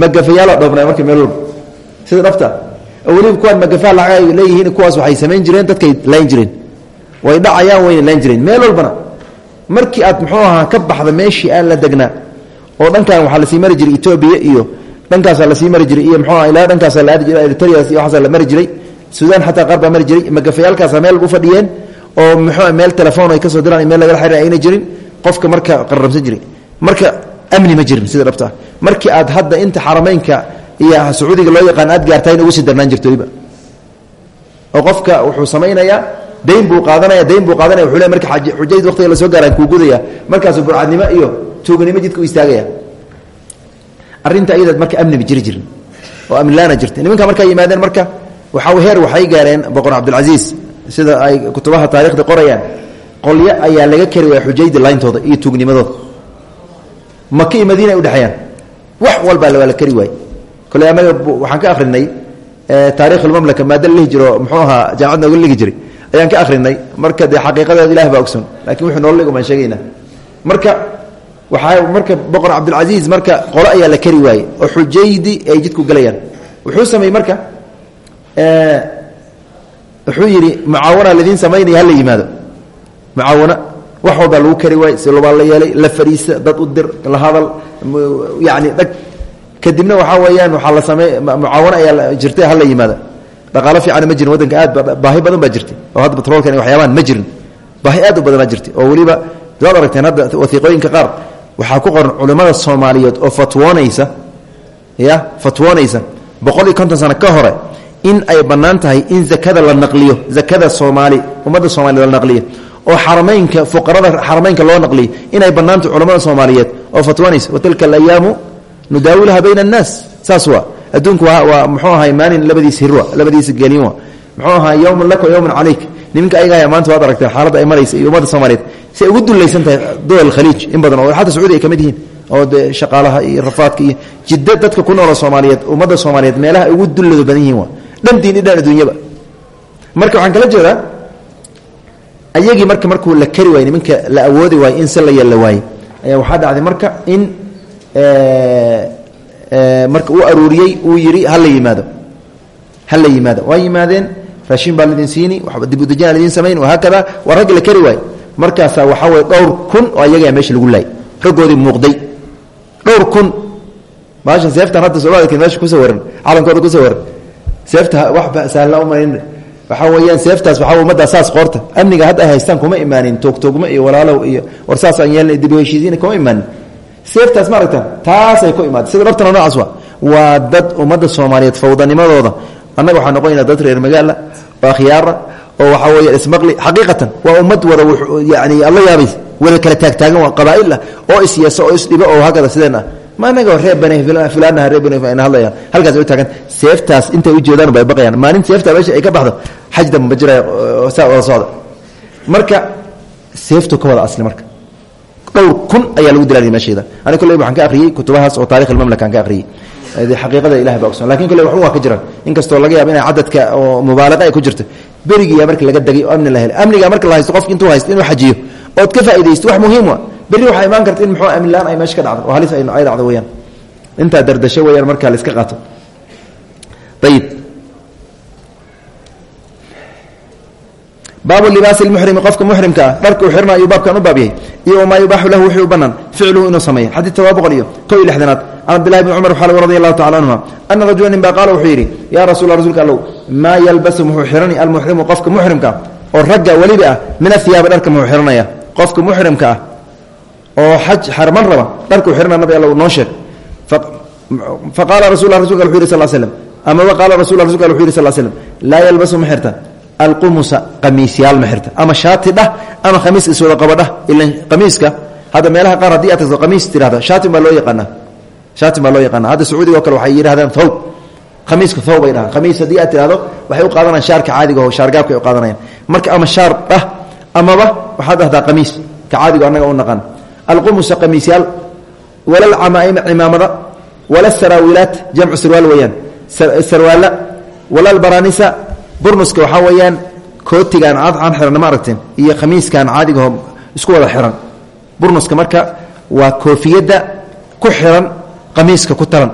Magafayaaloo dhoobnay marka meel walba. Sida dhabta oo weliba kuwaan magafaha lacag ay leeyihiin kuwaas waxay samayn jireen dadkay layn jireen. Way dhacayaan wayna layn jireen. Meel walbana markii aad muxuu ahaa ka baxda meeshii aan la degnaa oo dhankan waxaa la sii mari jiray etoobiya iyo dhankaasaa la sii mari jiray iyo mxuuah ilaa dhankaasa la aadi jiray iyo waxaasa la mari jiray. Suudaan xataa qaar mari jiray. Magafayaalkaasa meel u fadhiyeen oo muxuu meel telefoon ay ka soo diraan meel lagala xiriir jirin. Qofka marka qarrabsan jiray. Marka amni ma jirin sida dhabta. Ah markii aad hadda inta xarameynka iyo sacuudiga loo yaqaan aad gaartaa in ugu sii darnaan jirto weliba oo qofka wuxuu samaynayaa dayn buu qaadanaya dayn buu qaadanaya wuxuu le marka xujayd waqtiga la soo gaaraan kuu gudaya. Markaasuu burcadnimo iyo tuuganimo jidka u arrinta iyadaad marka amniba jiri jirin oo amnilaana jirta nimanka markay yimaadeen marka waxaa heer waxay gaareen boqor cabdilcasiis sida ay kutubaha taarikhda qorayaan qolyo ayaa laga kari waaya xujayda layntooda iyo tuugnimadooda maka iyo madiina ay udhexeeyaan wax walbaa waa la kari waayey. Kole annaga waxaan ka akhrinay taarikh lmamlaka maada la lihi jiro muxuu ahaa jaamacad nooga ligi jiray. Ayaan ka akhrinay marka dee xaqiiqadeeda ilah baa ogson laakiin wuxuu noola ligo baan sheegaynaa marka waxaa marka boqor cabdilcasiis marka qolo ayaa la kari waayey oo xujaydi ay jidku gelayaan wuxuu sameeyey marka wuxuu yidhi mucaawana ladiin samaynaya hala yimaado. Mucaawana wax walbaa lagu kari waayey si lobaa la yeelay la fadhiisa dad u dir la hadal yani dhag kadibna waxaa weeyaan waxaa la samey mucaawana ayaa jirtay hala yimaado. Dhaqaalo fiicana ma jirin wadanka aad baahi badan baa jirtay oo hadda batroolkan waxyaabaan ma baahi aad u badanaa jirtay oo weliba waad aragteen hadda waiiqooyinka qaar waxaa ku qoran culimmada soomaaliyeed oo fatwoonaysa ya fatwoonaysa boqol iyo konton sano ka hore in ay bannaan tahay in zakada la naqliyo zakada soomaali ummadda soomaliya la naqliyo oo xarameynka fuqarada xarameynka loo naqliyo inay bannaantahay culamada soomaaliyeed oo fatwoonaysa watilka alayaamu nudaawiluha bayna annaas. Saas waa. Waa muxuu ahay maalin labadiis hirwa labadiisa gelin wa muxuu ahaa yowmun laka yowmun calayk niminka ayaga maanta waad aragteen xaaladda ay maraysa iyo ummadda soomaaliyeed. Si ay ugu dulaysan tahay dowal khaliij in badan oo xataa sacuudi ay ka mid yihiin oo dee shaqaalaha iyo rafaadka iyo jiddo dadka ku noolo soomaaliyeed ummadda soomaaliyeed meelaha ay ugu dulladu badan yihiin waa dhan diin iyo dhan adduunyaba. Marka waxaan kala jeedaa ayagii marka markuu la kari waayey nimanka la awoodi waayey in si la yella waayey ayaa waxaa dhacday marka in marka uu aruuriyey uu yidhi hala yimaado hala yimaado. Waa yimaadeen raashin baa ladin siini waba dibudejina ladin samayn wahaakada waa raggi la kari waay markaasaa waxaa weye dhowr kun oo ayagaa meesha lagu laayay. Raggoodii muuqday. Dhowr kun. Maashan seeftan hadda soomaalika meesha ku soo waran calankooda ku soo waran. Seefta wax sahla umayn. Waxaa weeyaan seeftaas waxaa ummaddaa saas qoorta. Amniga hadda ay kuma imaanin toogtoogmo iyo walaalow iyo war saasaan yeelna dib u heshiisiina kuma imaanin. Seeftaas ma aragta taasay ku imaatay sida dhabtana noocaas waa waa dad ummadda soomaaliyeed fawdanimadooda annaga waxaa noqonayna dad reer magaala oo akhyaara oo waxaa weeye ismaqli xaqiiqatan waa ummad wada yani alla yaabays wada kala taagtaagan waa qabaa'il ah oo isyeesa oo isdhibo oo hakada sideen ah ma anaga reer bani fulaanaha reer bani ayna hadlayaan halkaas u taagan. Seeftaas intay u jeedaan bay baqayaan. Maalin seefta meesha ay ka baxdo xaj damba ma jiraayo saa wada socda. Marka seeftu ka wada asli marka. Dhowr kun ayaa lagu dilaanaya meesheeda. Aniga kolley waxaan ka akhriyey kutubahaas oo taarikh almamlaka aan ka akhriyey de xaqiiqada ilahay baa ogson laakiin kole waxun waa ka jiraan inkastoo laga yaaba inay cadadka oo mubaalaqa ay ku jirto berigiiya marka laga degay oo amni la helay. Amniga marka la haysto qofki intuu haysto inuu xajiyo. Ood ka faa'idaysto wax muhiim wa berri waxaa imaan karta in muxuu amni la'aan ay meesha ka dhacdo. Oo halis ay dhacdo weyaan intaa dardasho weyaan marka la iska qaato. Ayib baabu libaasi lmuxrimi qofka muxrimka ah dharka uu xirna ayuu baabkan u baab yahay. Iyo wamaa yubaaxu lahu wixii u bannaan. Ficluhu inuu sameeyo. Xadiidka todoba boqol iyo kow iyo lixdanaad can cabdillahi bni cumar waxaa radi allahu tacala canhuma ana rajula nin baa qaala wuxuu yidhi yaa rasuula rsulka allow maa yalbasu muxuu xirani almuxrimu qofka muxrimka ah oo ragga weliba ah min ahiyaabi dharka muxuu xiranaya qofka muxrimka ah oo xaj xarman raba dharkuu xirana nabi alla noo sheeg. Faqaala rasul rasulka wuxu yiri sal slm amaba qaala rasul rasulka wuxu yiri sal slm laa yalbasu ma xirta alqumusa qamiisyaal ma xirta ama shaati dhah ama khamiis iswada qaba dhah ilan qamiiska hadda meelaha qaar haddii aad tagto qamiis tirahda shaatin baa loo yaqaanaa shaatin baa loo yaqaana hadda sacuudiga o kale waxay yidhahdaan thawb. Khamiiska thawb bay dhahaan khamiis haddii aad tirahdo waxay u qaadanayaan shaarka caadiga oo shaargaabka ay u qaadanayaan. Marka ama shaar dhah amaba waxaad dhahdaa qamiis ka caadigo annaga u naqaan alqumusa qamiisyaal wala lcamaaima cimaamada wala saraawilaat jamcu sarwaal weeyaan. Sarwaalla wala lbaranisa burnuska waxaa weeyaan kootigaan aan xiran ma aragteen iyo khamiiskan caadigaho isku wada xiran. Burnuska marka waa koofiyadda ku xiran qamiiska ku talan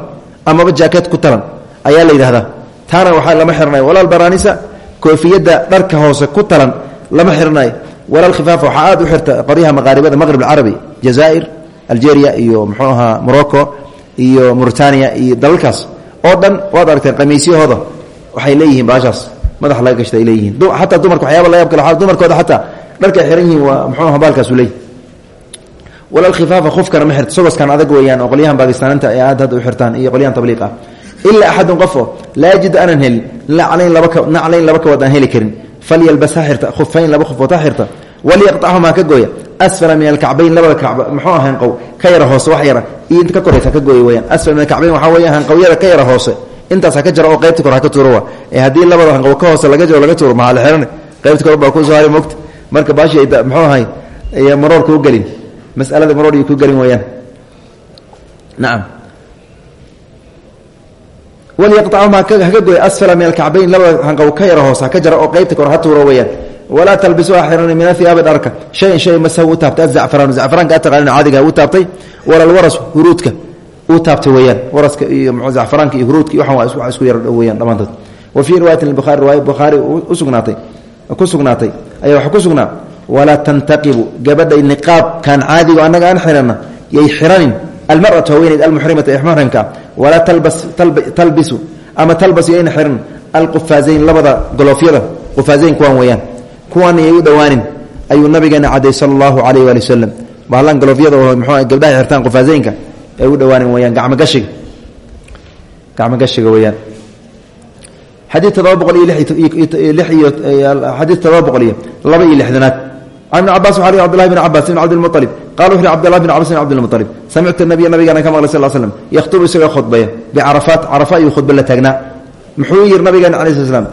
amaba jaakeed ku talan ayaa la yidhahdaa taana waxaa lama xiranayo wala lbaranisa koofiyadda dharka hoose ku talan lama xiranayo wala lkhifaafa waxaa aad u xirta qoryaha maqaaribada maqrib alcarabi jazaa'ir algeria iyo muxuu ahaa morocco iyo mauritania iyo dalalkaas. Oo dhan waad aragteen qamiisyahooda waxay leeyihiin baashaas. Madaxa laga gashta ay leeyihiin. Xataa dumarka waxyaaba la yaab kale dumarkooda xataa dharkay xiran yihiin waa muxuu baalkaasu leeyihi wala lkhifaafa qofkana ma xirto. Sogoskan adag weeyaan oo qolyahan baakistaananta ee aad hadda u xirtaan iyo qolyahan tabliiq ah ilaa axadun qofo laa yajidu aanan helin naclayn laba kawood aan heli karin. Falyalbas ha xirta khufayn laba khufood ha xirta. Walyaqطachumaa ka gooya asfala min alkacbayn labada kacba muxuu ah hanqow ka yara hoose wax yara. Inta ka koraysa ka gooya weyaan asfal min alkacbayn waxaa weya hanqowyada ka yara hoose. Intaas ha ka jara oo qaybta kor ka tuuro wa ee haddii labada hanqow ka hoose laga jaro laga tuuro maxaa la xiran kor baa ku soo haray mogta marka baashi muxuu ahay maroor kuu gelin masalada maroor iyo ku gelin weyaan nacam walyaqطachumaa haka gooya asfala min alkacbayn labada hanqow ka yara hoose ha ka jara oo qaybta kor ha tuuro weyaan talbisu axiran min ahiyaabi dharka shayan shay masahu u taabtay azacfaraanu zacfaraanka a taqaanin caadiga u taabtay walalwaras huruudka uu taabtay weeyaan waraska iyo zacfaraanka iyo huruudka waxan waa isku yar weyaan dhammaantood. Wa fii riwaayatin lbukhaari riwaaya bukhaari usugnaatay ku sugnaatay ayaa waxaa ku sugnaa walaa tantaqibu gabadhay niqaabkan caadigo annaga aan xirana yay xiranin. Almaratu haweeneyd almuxrimata ee muxrimka walaa talbisu ama talbasu yayna xiran alqufaazayn labada goloofyada qufaazayn kuwaan weeyaan. Kuwan yay u dhowaanin ayuu nabigeena caday sala allahu alayh waali wasalam bahlan galoofyada oo mxuu gabdhaha xirtaan qufaazeynka ay u dhowaanin weyaan gacmogashiga gacmogashiga weyaan xadii todoba boqol iyo boqol iyo laba iyo lixdanaad can ibn cabas waxa cbdullahi bn cabas bn cabdilmualib qala wuxu cbdullahi bn cabas bn cabdilmualib samictu nabiya nabigeena ka maqlay sal slm yakhtubu isagoo khudbaya bicarafaat carafa ayuu khudba la taagnaa muxuu yidhi nabigeena cala sl slam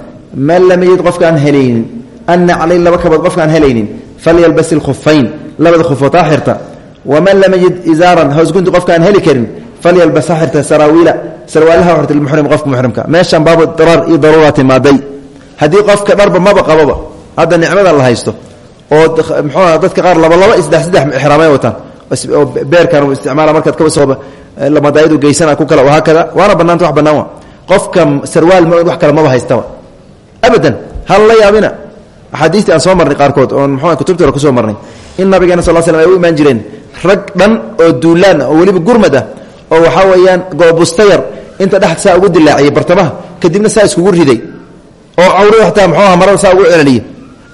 man lam yajid qofkaan helaynin ana calayn laba kabood qofkaan helaynin falyalbas ilkhufayn labada khufood ha xirta waman lam yajid izaaran hawsgunti qofkaan heli karin falyalbas ha xirta saraawiila sarwaalaha xirta lmuxrim qofka muxrimka meeshan baabu diraar iyo daruura timaaday haddii qofka dharba maba qababa hadda nicmada la haysto oo mxuuaha dadka qaar laba laba saddex saddex ixraamay wataan. Oo beerkan isticmaala markaad kabasooba lamadaayadu geysana ku kale. Wahaakada waana banaanta wax bannaan wa. Sarwaal ma wax kale maba haystaba abadan hal la yaabina. Axaadiistii aan soo marnay qaarkood oon mxua kutubtii hore ku soo marnay. In nabigeena sal slam ay u imaan jireen rag dhan oo duulaan oo weliba gurmad ah oo waxaa weeyaan goobustayar inta dhex saa ugu dilaaciyay bartamaha kadibna saa iskugu riday. Oo cawrada xataa mxuu aha marada saa ugu celeliya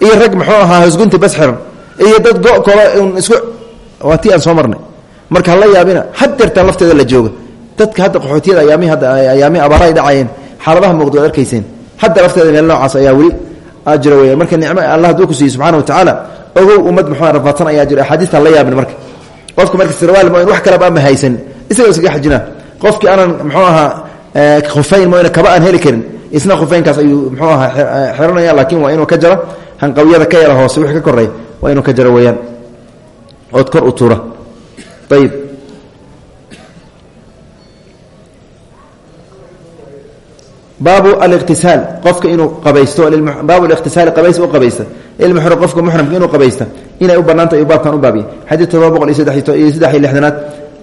iyo rag muxuu ahaa hosgunti bas xiran. Iyo dad go kole un isku waa tii aan soo marnay. Marka hala yaabina had deertaan la jooga dadka hadda qaxootiyada ayaamihii hadda ayaamihii abaara ay dhacayeen xaaladaha muuqda arkayseen hadda lafteeda meel noocaas ayaa weli jira weya marka nicmo allah hadduu ku siiye subxana wa tacaala ogow ummad muxuu rafaadsan ayaa jira. Axaadiistaan la yaabin marka. Qofka marka sarwaal mooyn wax kaleba ama haysan. Isagoo iskaga xajinaa. Qofkii aanan muxuu ahaa khufayn mooyne kaba aan heli karin isna khufeynkaas ayuu muxuu ahaa xiranaya laakiin waa inuu ka jaro hanqawyada ka yara hoose wixii ka koreey waa inuu ka jaro weeyaan. Ood kor u tuura. Ayib baabu aliqtisaal qofka inuu qabaysto baabu liqtisaali qabays u qabaysta ilmuxrim qofka muxrimka inuu qabaysta inay u bannaanta ayuu baabkan u baabiya xadiid todoba boqol iyo saddex iyo saddex iyo lixdanaad.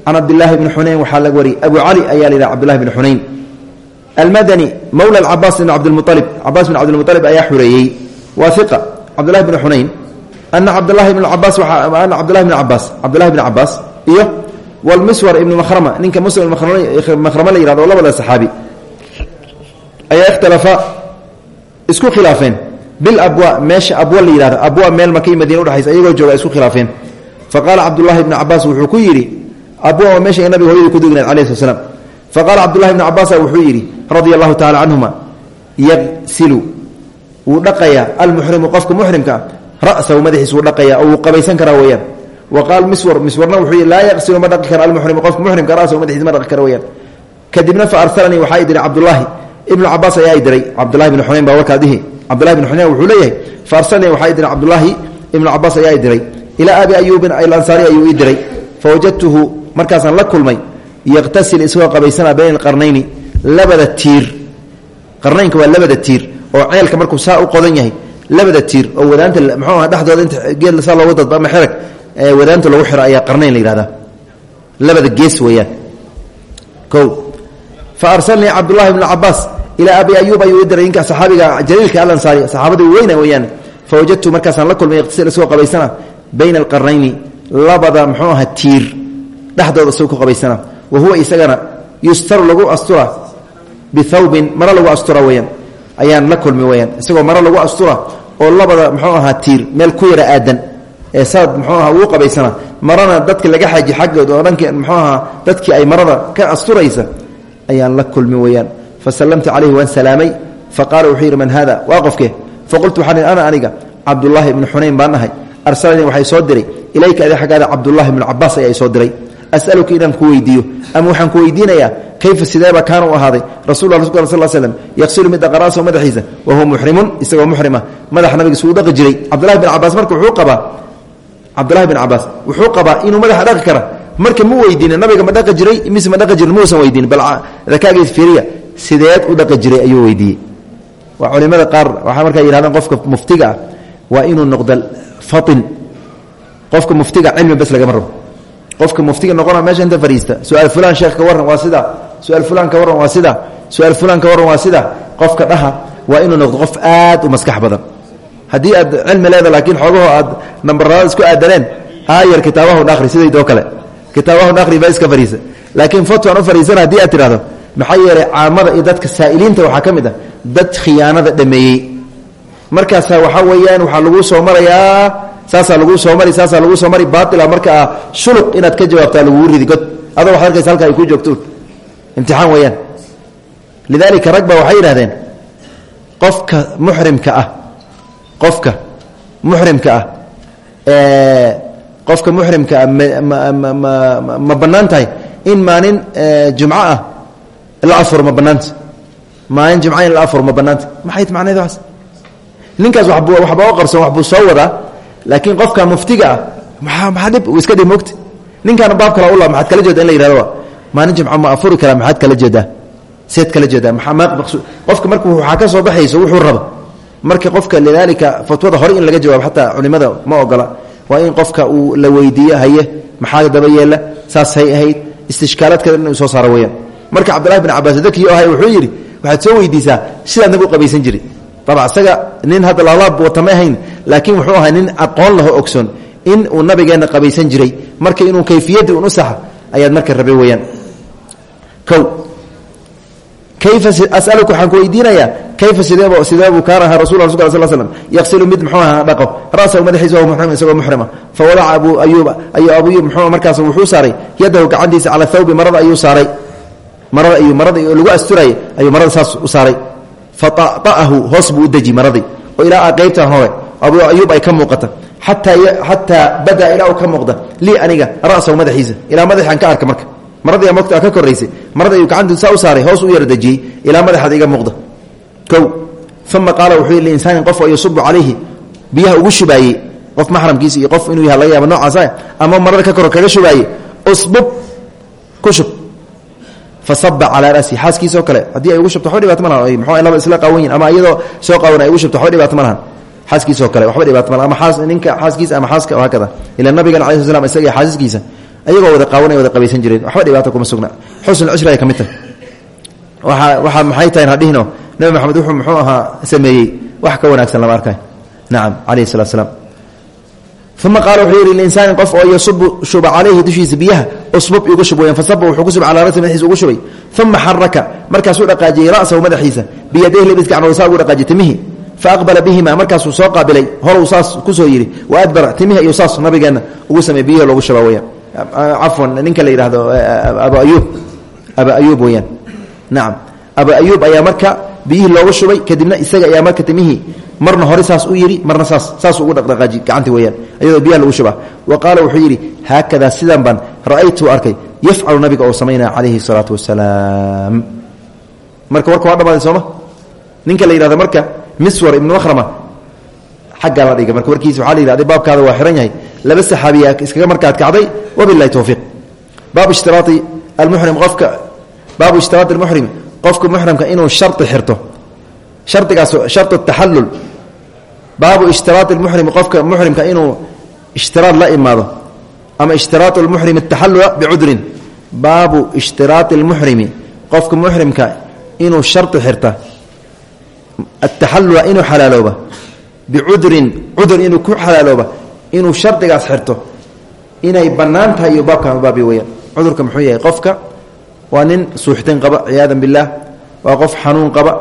Can cabdillaahi bni xunayn waxaa laga wariyey abu cali ayaa la yidhaha cabdullahi bni almadani mawla cabaas bn cabdilmualib cabaas bin cabdilmualib ayaa xureeyey waa iqa cabdullahi bni xunayn ana cabdlahi bn cabaas ana cabdullahi bn cabaas cabdullahi bni cabaas iyo wlmiswar ibnu mahrama ninka muslim mahrama la yihahdo labada saxaabi. Ayaa ikhtalafa isku khilaafeen. Bilabwa meesha abwa la yihahdo abwa meel maka madiina udhexaysa iyagoo jooga isku khilaafeen. Faqaala cabdullahi bni cabaas wuxuu ku yidhi abwa waa meesha nabiga hooyadii ku dugnayd alayh slat slam faqaala cabdullahi bni cabaasa wuxuu yidhi radia allahu tacala canhuma yagsilu wuu dhaqayaa almuxrimu qofka muxrimka ah rasahu madaxiis wuu dhaqaya oo wuu qabaysan karaa weyaan wa qaal miswar miswarna yidhi laa yaqsilu ma dhaqi kara almuxrimu qofka muxrimka rasahu madaxiis ma dhaqi kara weyaan kadibna fa arsalanii waxaa i diray cabdullaahi ibnu cabaas ayaa i diray. Cabdullahi bni xunayn baa warkaa dihi cabdullahi bni xunayn wuxuu leeyahay fa arsalanii waxaa i diray cabdullaahi ibnu cabaas ayaa i diray labada tiir. Qarnaynka waa labada tiir oo ceelka markuu saa u qodan yahay labada tiir oo wadaanta mxuu aha dhexdooda inta geed saa loogu dadba ama xerag wadaanta lagu xiro ayaa qarnayn la yihahdaa labada gees weeyaan. O fa arsalnii cabdullahi bnu cabaas ilaa abi ayuub ayuu diray ninka saxaabiga jaliilka alansaari saxaabadii weyna weeyaan. Fa wajadtu markaasaan la kulmay iqtisil isagoo qabaysana bayna alqarnayni labada mxuu aha tiir dhexdooda isagoo qabaysana wa isagana yustaru lagu astura bithawbin maro lagu astura weyaan ayaan la kulmi weyaan isagoo maro lagu astura oo labada mxuu ahaa tiir meel ku yara aadan. Ee saad mxuu aha uu qabaysana. Marana dadka laga xaji xaggood oo dhanki mxuu ahaa dadkii ay marada ka asturaysa ayaan la kulmi weyaan fa sallamtu calayhi waan salaamay. Fa qaala wuxuu yidhi man haada? Waa qofke. Faqultu waxaan ana aniga cabdullaahi ibnu xunayn baan ahay arsalanii waxay soo diray. Ilayka adi xaggaada cabdullahi ibnu cabaas ayaa diray asaluka inaan ku weydiiyo. Ama waxaan ku weydiinayaa kayfa sideeba kaana u ahaaday? Rasul rasul sal slm yaqsilu mid dhaqa ra'sahu madaxiisa. Wa huwa muxrimun isagoo muxrima madaxa nabigiisa uu dhaqi jiray. Cabdullahi bin cabaas wuxuu qabaa cabdullahi bin cabaas wuxuu qabaa inuu madaxa dhaqi kara marka mu weydiina nabiga ma dhaqi jiray mise ma dhaqi jirin bal dakaagiis fiiriya sideed u dhaqi jiray ayuu weydiiyey. Waa culimada qaar waxaa markaa yidhahdaan qofka muftiga ah inuu noqdo fatin. Qofka muftiga cilmi bas lagama rabo qofka muftiga noqona meesha inta fariista su'aal fulan sheekh ka warran waa sida su'aal fulan ka warran waa sida su'aal fulan ka warran waa sida qofka dhaha waa inuu noqdo qof aad u maskax badan. Haddii aad cilmi leeda laakiin xoogaho aad nambarada isku aadaneen aayar kitaabahu dhaqri sidaydoo kale. Kitaabahu dhaqri baa iska fariisa laakiin fatwan u fariisana haddii aad tidhahdo maxaa yeelay caamada iyo dadka saa'iliinta waxaa ka mid ah dad khiyaanada dhameeyey markaasa waxaa weeyaan waxaa lagu soo marayaa saasaa laguu soo mari saasaa laguu soo mari. Baaila markaa shuluq inaad ka jawaabtaa laguu ridi god. Adoo waxad arkaysa halka ay ku joogto. Imtixaan weeyaan. Lidaalika rag baa waxay yidhahdeen qofka muxrimka ah qofka muxrimka ah qofka muxrimka ah ma bannaan tahay. In maalin jumco ah la afur ma bannaanta. Maalin jumca in la afur ma bannaanta. Maxay t macnaheed waas ninkaas wab waxba o qarsoon wax buu soo wadaa laakiin qofka muftiga ah maa maaa dhib iska dhib mogta ninkaana baab kala ula maxaad kala jeeda in la yihahdo maalin jimco ma afuri karaa maxaad kala jeedaa? Seed kala jeedaa qofka marka waxaa ka soo baxayso wuxuu raba. Marka qofka lidaalika fatwada hore in laga jawaabo xataa culimada ma ogola waa in qofka uu la weydiiyo haye maxaa daba yeela saasay ahayd istishkaalaadkeeda inuu soo saaro weyaan marka cabdullahi bin cabaas dakiyo ahay wuxuu yidhi waxaad soo weydiisaa sidaad nabi u qabaysan jiri isaga nin hadda laalaab watama ahayn laakiin wuxuu ahaa nin aqoon laho ogsoon. In uu nabigeenna qabaysan jiray marka inuu kayfiyaddii un u saxa ayaad marka rabay weyaan o kayfa asaluka waxaan ku kayfa sideeb sideebuu kaana ahaa rasul rasul sl slm mid muxuu ahaa dhaqo. Ra'sahu madaxiisa wahu muxrim isagoo muxrima. Fa wadaca abu ayuuba ayu abuyub muxuu markaas wuxuu saaray. Yadahu gacantiisa cala thawbi marada ayuu saaray. Marada ayuu marada lagu asturayay ayuu marada saas u saaray faطa'ahu hoos buu u deji maradii oo ilaa qaybtan hore abu ayuub ay ka muuqata. Xataa badaa ilaa ka muuqda lii aniga ra'sahu madaxiisa. Ilaa madaxaan ka arka marka. Maradii mota ka koraysay marada ayuu gacantiisa saa u saaray hoos u yara dejiyey ilaa madaxaad iga muuqda. O uma qaala wuxuu liinsaanin qof oo yasubu calayhi biyaha ugu shubaayey qof maxramkiisa iyo qof inuu yaha laga yaaba noocaasa ama fasaba calaa rasi xaaskiisao kale haddii ay ugu shubto waba dhibaato ma lahan mxu laba isla qaawan ama iyadoo soo qaawan ay ugu shubto waba dhibaato ma lahan kale waxba dhibaato ama aas ninka xaaskiisa ama xaaska haakada ila nabigan alai sl slam isaga iyo xaasaskiisa ayagoo wada qaawanay wada qabaysan jireen waxba dhibaato kuma sugna xusn cishri ay ka mid tahay maxay tahay hadhihino nabi maxamed wuxuu muxuu ahaa sameeyey wax ka wanaagsan lama arkay nacam calayhi salatu uma qaala wuxuu yidhi linsaanin qof oo yasubu shuba calayhi dushiisa biyaha usbub igu shub weyan fasaba wuxuu ku shubay calaa rasi madaxiisa ugu shubay uma xaraka markaasuu dhaqaajiyey ra'sahu madaxiisa biyadayhi labis gacnood saa ugu dhaqaajiyey timihii fa aqbala bihima markaasuu soo qaabilay horuu saas ku soo yidhi wa adbara timihi ayuu saas nabigeenna ugu sameeyey biyihi loogu shuba weyaan cafwan ninka la yidhahdo abu ayuub aba ayuub weyaan nacam abu ayuub ayaa marka biyihii loogu shubay kadibna isaga ayaa marka timihii marna hore saas u yidhi marna saas saas ugu dhaqdhaqaaji gacanti weyaan iyadoo biyaha lagu shubaa wa qaala wuxuu yidhi haakadaa sidan baan ra'aytu arkay yafcalu nabiga oo samaynaya calayhi salaatu wasalaam marka warka waa dhamaaday sooma ninka la yidhahdo marka miswar ibnu makhrama xaggaa la dhiga marka warkiisa waxaa la yidhahday baabkaada waa xiran yahay laba saxaabiya iskaga markaad kacday wabilahi towfiiq baabu ishtiraai almuxrim qofka baabu ishtiraai almuxrim qofka muxrimka inuu shardi xirto shardigaas shardu taxallul baabu ishtiraai lmuxrimi qofka muxrimka inuu ishtiraad la imaado ama ishtiraau lmuxrim ataxallula bicudrin baabu ishtiraai lmuxrimi qofka muxrimka inuu shardi xirta ataxallula inuu xalaalooba bicudrin cudur inuu ku xalaalooba inuu shardigaas xirto inay bannaan tahay iyo baabkan baabi weyaan cudurka muxuu yahay qofka waa nin suuxtin qaba ciyaadan billaah waa qof xanuun qaba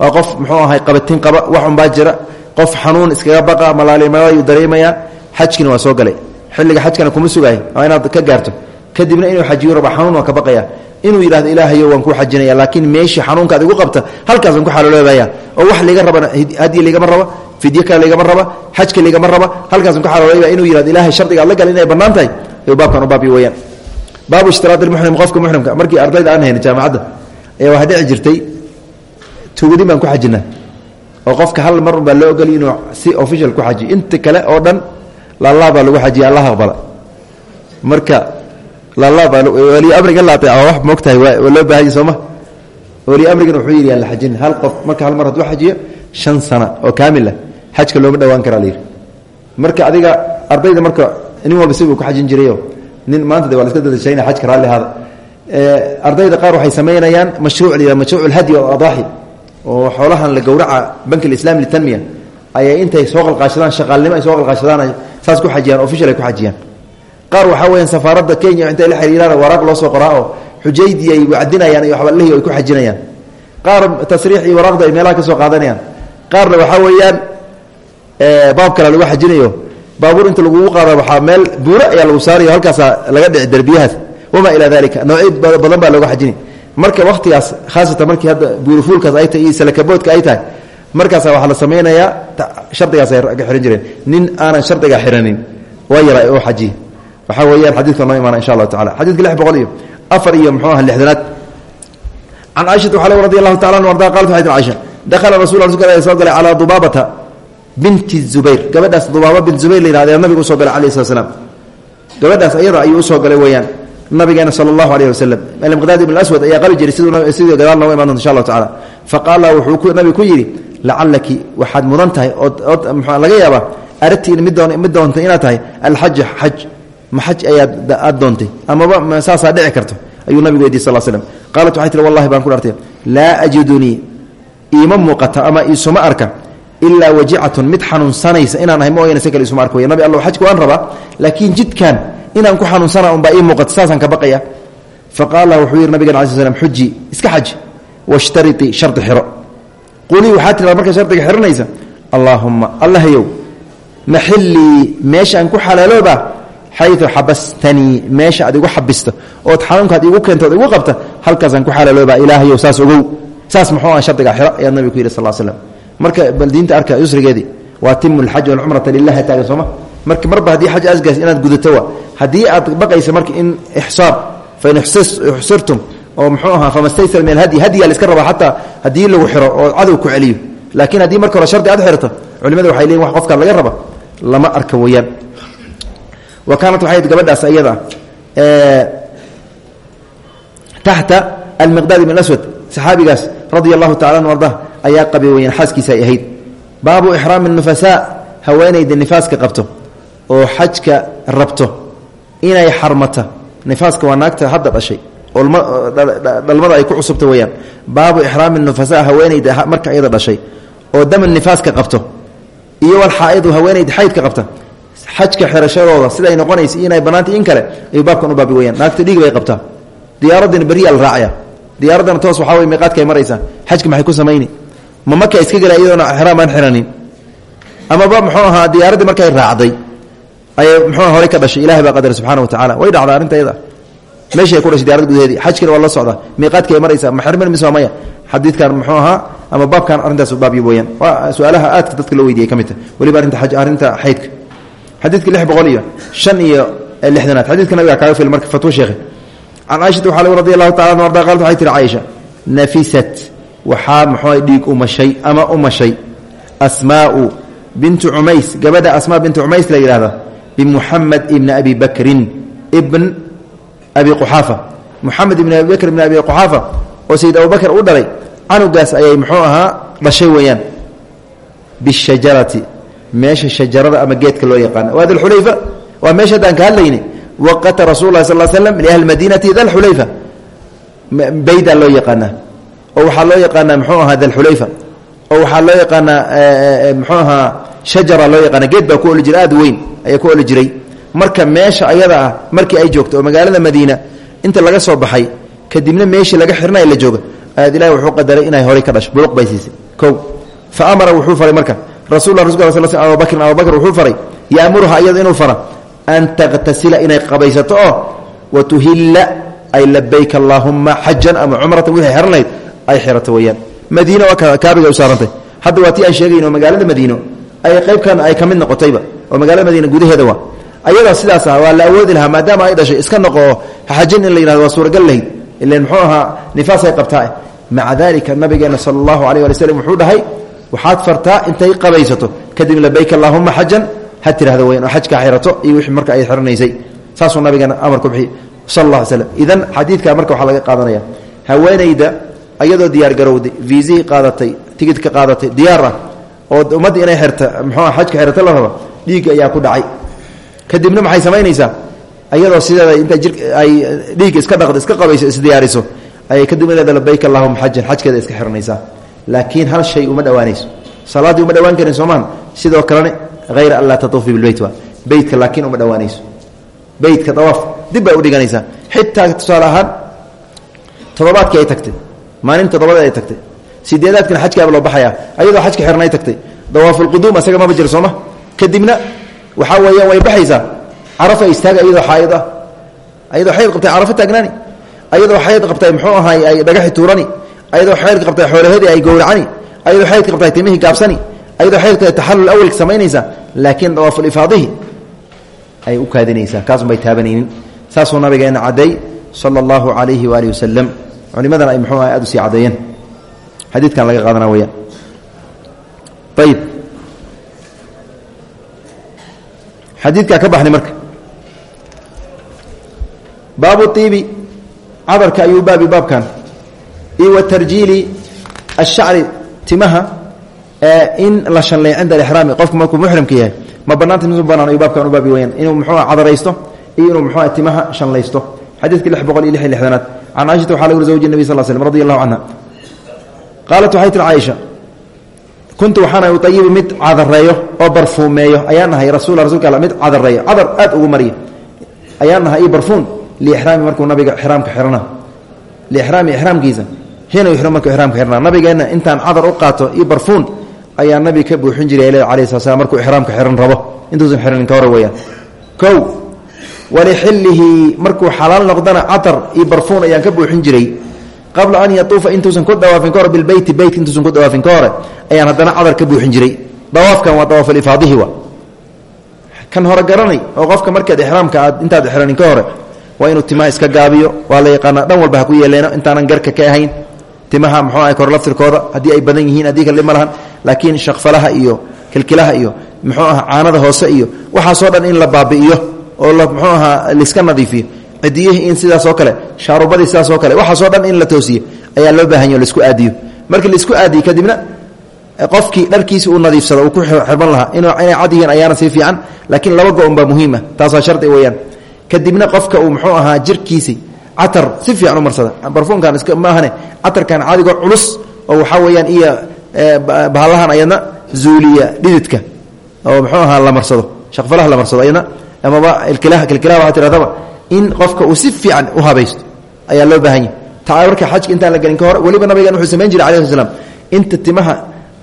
waa qof muxuu ahay qabatin qaba waxunbaa jira. Qof xanuun iskaga baqa malaalimadayu dareemayaa. Xajkina waa soo galay. Xilliga xajkana kuma sugaay waa inaad ka gaarto. Kadibna inuu xajiyo raba xanuun ka baqaya inuu yidhahdo ilaahayo waan kuu xajinaya. Laakiin meeshii xanuunkaad igu qabta halkaasaan ku xalooloobaya oo wax liga rabana hadyi ligama raba fidyo kale ligama raba xajka ligama raba halkaasaan ku xalooloobaya inuu yidhahdo ilahay shardiga la gal inay bannaan tahay. Ayuu baabkan u baabiyo weyaan baabu ishtiraad ilmuxrim qofka muxrimka markii ardayda aan hayna jaamacadda ayaa waxaa dhici jirtay tugadin baan ku xajinaa. oo qofka hal mar unbaa loo ogoliy inuu si official ku xajiyo inta kale oo dhan laalaa baa lagu xajiya allah aqbala. Marka laalaa baa weli amriga la ateeca wax moogtahay waa loo baahanya sooma weli amrigan wuxuu yidhi aan la xajin. Hal qof marka hal mar hadduu xajiyo shan sana oo kaamil ah xajka looma dhowaan karaa layidhi marka adiga ardayda marka nin walba sibuu ku xajin jirayo nin maanta de waa la iska dadashayna xajka raalli ahaada. Ardayda qaar waxay samaynayaan mashruuc la yihah mashruuc alhadyi waladaaxi oo xoolahan la gowraca banki alislami litanmiya ayay intay soo qalqaashadaan shaqaalnimo ay soo qalqaashadaan saas ku xajiyaan official ay ku xajiyaan. Qaar waxaa weyaan safaaradda kenya intay la xiriiraan waraaq loo soo qoraa oo xujaydii ay wacdinayaan iyo waxbalihii ay ku xajinayaan. Qaar tasriix iyo waraaqda ay meelaha ka soo qaadanayaan. Qaarna waxaa weeyaan baab kale lagu xajinayo. Baabuur inta lagugu qaada waxaa meel buuro ayaa lagu saarayo halkaasaa laga dhici derbiyahaas wamaa ilaa dalika noocyo badan baa looga xajini marka wakhtigaas khaasatan markii hadda buurifuulkaas ay tahay iyo salakaboodka ay tahay markaasa waxaa la samaynayaa shardigaas ay ka xihan jireen. Nin aanan shardiga xiranin waa yara oo xajiya waxaa weeyaan xadidka noo imaana insha allahu tacala xadidka lix boqol iyo afar iyo muxuu aha lixdanaad. Can caaishata waxaa radi allahu tacala anu arda qalat waxay tir caaisha dakhala rasul rasulka ilahi soo galay calaa dubaabata binti zubayr. Gabadhaas dubaaba bint zubayr la yihahda nabiga u soo galay alayh slat slam gabadhaas ayada ayuu u soo galay weeyaan nabigeena sal allahu aleyh waslem almiqdaad ibn aswad ayaa qabi jiray sidii gadaal nooga iman insha allahu tacala faqaala wuxuu nabigu ku yidhi lacalaki waxaad mudan tahay ood laga yaabaa aragti mid mid doonta inaad tahay alxaja xaj ma xaj ayaad aad doontay amaba saasaa dhici karto ayuu nabigu weydiy sal slm qaalat waxay wallahi baan ku dhartay laa ajidunii iima muuqata ama isuma arka ilaa wajicatun mid xanuunsanaysa inaan ahay mooyane si isuma arka. Wey nabi alla xajka waan rabaa laakiin jidkan inaan ku xanuunsana unbaa ii muuqata saasaan ka baqaya. Faqaala wuxuu yidhi nabigan ala sl xuji iska xaji washtaritii shardi xiro. Qulii waxaa tiraa markaa shardiga xiranaysa allaahumma allahyow maxillii meeshaan ku xalaalooba xayu xabastanii meesha aad igu xabisto ood xanuunkaad igu keento ood igu qabta halkaasaan ku xalaalooba ilaahayow saas ogow. Saas muxuu aha shardiga xiro ayaa nabiga ku yidhi sal slam marka bal diinta arka yusrigeedii waa timu lxaj walcumrata lilahi taagan sooma marka marba haddii xaj asgaas inaad gudato wa haddii aad baqaysa marka in ixsaar fain ixsirtum oo muxuu ahaa famastaysar min alhadyi hadyiga la iska rabaa xataa lagu xiro oo cadow ku celiyo. Laakiin haddii marka hore shardi aad xirto culimada waxay leeyiin wax qofkaan laga raba lama arka weeyaan. Wa kaanat waxay ahayd gabadhaas ayada taxta almiqdaad ibn aswad saxaabigaas radia allahu tacala anu arda ayaa qabay weyaan xaaskiisa ay ahayd. Baabu ixraami nufasaa haweenayda nifaaska qabto oo xajka rabto inay xarmata. Nifaaska waa naagta hadda dhashay. Dhalmada ay ku cusubta weyaan baabu ixraami nufasaa haweenayda marka iyada dhashay. Oo dama nifaaska qabto. Iyo walxaaidu haweenayda xaydka qabta. Xajka xirashadooda siday noqonaysa inay banaanta in kale ayuu baabkan u baabi weyaan naagta dhiig bay qabtaa. Diyaaradina beriyaa la raacaya. Diyaaraddana toos waxaa wey miiqaadka ay maraysaa. Xajka maxay ku samayni? Ma marka iska gela iyadoona exraam aan xiranin amaba muxuu ahaa diyaaraddii markay raacday ayay muxuu horey ka dhashay ilahay baa qadara subxana wa tacala way dhacdaa arrinta iyada. Meeshay ku dhashay diyarada gudaheedii xajkina waa la socdaa. Miiqaadka ay maraysaa ma xirmin mise maya xadiidkan muxuu ahaa ama baabkan arrintaas baabyo weyaan waa su'aalaha aadka dadka loo weydiiyay ka mid ta weliba arrinta arrinta xaydka xadiidka lix boqol iyo shan iyo lixdanaad. Xadidka nabiga kaaga fil marka fatwo sheekhe can caaishata waxaa radi allahu tacala an arda qalat waxay tihi caaisha nafisat waxaa muxuu dhiig umashay ama umashay? Asmaau bintu cumays gabadha asmaa bintu cumays la yidhahda bimuxamed ibni abi bakrin ibn abi quxaafa muxamed ibn abi bakr ibn abi quxaafa oo sayid abubakr u dhalay canugaas ayay muxuu ahaa dhashay weeyaan bishajarati meesha shajarada ama geedka loo yaqaana waa dalxulayfa waa meesha haddaan ka hadlayni waqata rasul lah sal slm liahli madinati dalxulayfa baydaa loo yaqaanaa oo waxaa loo yaqaanaa mxuu ahaa dalxulayfa oo waxaa loo yaqaanaa mxuu ahaa shajara loo yaqaana geed baa ku oli jiray aad weyn ayaa ku oli jiray. Marka meesha ayada ah markii ay joogto oo magaalada madiina inta laga soo baxay kadibna meeshii laga xirnay la jooga aad ilahi wuxuu qadaray inay horay ka dhasho buluq bay siisay. O fa amara wuxuu faray marka rasul rasulka sl abubakrin abubakr wuxuu faray yaamuruha iyadu inuu fara an takhtasila inay qabaysato oo wa tuhilla ay labayk allaahuma xajan ama cumratan wixii xiranayd ay xirato weyaan madiina waa kaabiga u hadda waa tii aan sheegayno magaalada madiino ay qaybkan ay ka noqotayba oo magaalada madiina gudaheeda waa. Ayadaa sidaas ah waa la awoodi lahaa maadaama ay dhashay iska noqo xajin in la yihahdo waa suuragal lahayd. Ilan muxuu ahaa nifaasay qabtaa. Maca dalika nabigeena sala allahu alayh wali slm wuxuu dhahay waxaad fartaa intay qabaysato kadib labayk allaahuma xajan. Ha tirahdo weyan oo xirato iyo wixii marka ay xiranaysay. Saasuu nabigeena amar ku bixiyey sal alla alay slam idan xadiidka marka waxaa laga qaadanaya haweenayda ayadoo diyaar garowday viisihii qaadatay tigidka qaadatay diyaar ah oo ummadda inay xirta muxuua xajka xirata la raba dhiig ayaa ku dhacay. Kadibna maxay samaynaysaa? Ayadoo sideeda inta jir ay dhiig iska dhaqdo iska qabayso isdiyaariso ayay kadib leeda labayk allahuma xajan xajkeeda iska xiranaysaa. Laakiin hal shay uma dhowaanayso salaaddii uma dhowaan karin soomaan sidoo kalena hayra an laa tatuufi bilbeyt beytka laakiin uma dhowaanayso beytka dawaaf dib bay udhiganaysaa xitaa tusaale ahaan ay tagtay maalin toddobadeed ay tagtay. Sideedaadkana xajkaaba loo baxaya ayadoo xajka xirnay tagtay. Dawaafulquduum asaga maba jiro sooma kadibna waxaa weeyaan way baxaysaa. Carafa istaaga iyadoo xaayid ah. Ayadoo xayd qabtay carafo taagnaani. Ayadoo xayd qabtay muxuu ahaay ay dhagaxi tuurani. Ayadoo xaydka qabtay xoolahadii ay gowracani. Ayadoo xaydka qabtay timihii gaabsani. Ayadoo xaydka taxallul awalka samaynaysaa laakiin dawaafulifaadihi ay u kaadinaysaa. Kaasunbay taabanaynin. Saasuu nabigeena cadday sala allahu calayhi waalihi wasalam culimadana ay muxuu aad u sii caddeeyeen. Xadiidkan laga qaadana weyaan ayib xadiidkaa ka baxnay marka. Baabu iibi cadarka ayuu baabi baabkan. Iyo wa tarjiili ashacri timaha in la shanlay cinda alixraami qofku markuu muxrimka yahay ma banaanta misu banaan ayuu baabkan u baabi weyaan inuu muxuu cadaraysto iyo inuu muxuu timaha shanlaysto xadiidka can caaishata waxaa lagu uri zawji nebi sal slm radi allahu canha qaalat waxay tiri caaisha kuntu waxaana uayibu mid cadareeyo oo barfuumeeyo ayaan nahay rasul rasulka all mid cadareeyo cadar aad ugu mariya ayaan nahay iyo barfuun liixraami markuu nabiga ixraamka xirana liixraami ixraamkiisa xiina yuxrim markuu ixraamka xirnaa nabigeenna intaan cadar u qaato iyo barfuun ayaa nabiga ka buuxin jiray le alayh sala slam markuu ixraamka xiran rabo intuusan xiranin ka hore weyaan kow walixillihi markuu xalaal noqdana catar iyo barfuun ayaan ka buuxin jiray. Qabla an yatuufa intuusan ku dawaafin ka hore bilbeyti beyt intuusan ku dawaafin ka hore ayaan haddana cadar ka buuxin jiray. Dawaafkan waa dawaafulifaadihi wa. Kan hore garanay oo qofka markaad ixraamka aad intaad ixranin ka hore waa inuu timaha iska gaabiyo waa la yaqaanaa dhan walba ha ku yeeleeno intaanan garka ka ahayn. Timaha muxuu aha kor laftirkooda haddii ay badan yihiin haddii kale ma lahan laakiin shaqfalaha iyo kilkilaha iyo muxuu aha caanada hoose iyo waxaasoo oo la muxuu ahaa laiska nadiifiyo. Cidiyihii in sidaasoo kale shaarubadii sidaasoo kale waxaasoo dhan in la toosiyo ayaa loo baahanya o la isku aadiyo. Markii la isku aadiyo kadibna qofkii dharkiisi uu nadiifsado uu ku xirban lahaa inay cad yihiin ayaana sii fiican laakiin laba go-on baa muhiima taasaa shardi weyaan kadibna qofka uu muxuu ahaa jirkiisi catar si fiican u marsada. Barfuunkan maahane catarkan cadigoo culus oo waxaa weeyaan iyo bahalahan ayadna zuuliya dhididka oo muxuu ahaa la marsado shaqfalaha la marsado ayadna amaba ilkilaha kilkilaha waxaa tihahdaba in qofka uu si fiican u habaysto ayaa loo baahan yahy xajka intaan la gelin ka hore weliba nabigan wuxuu samayn jiray alai sl slam inta timaha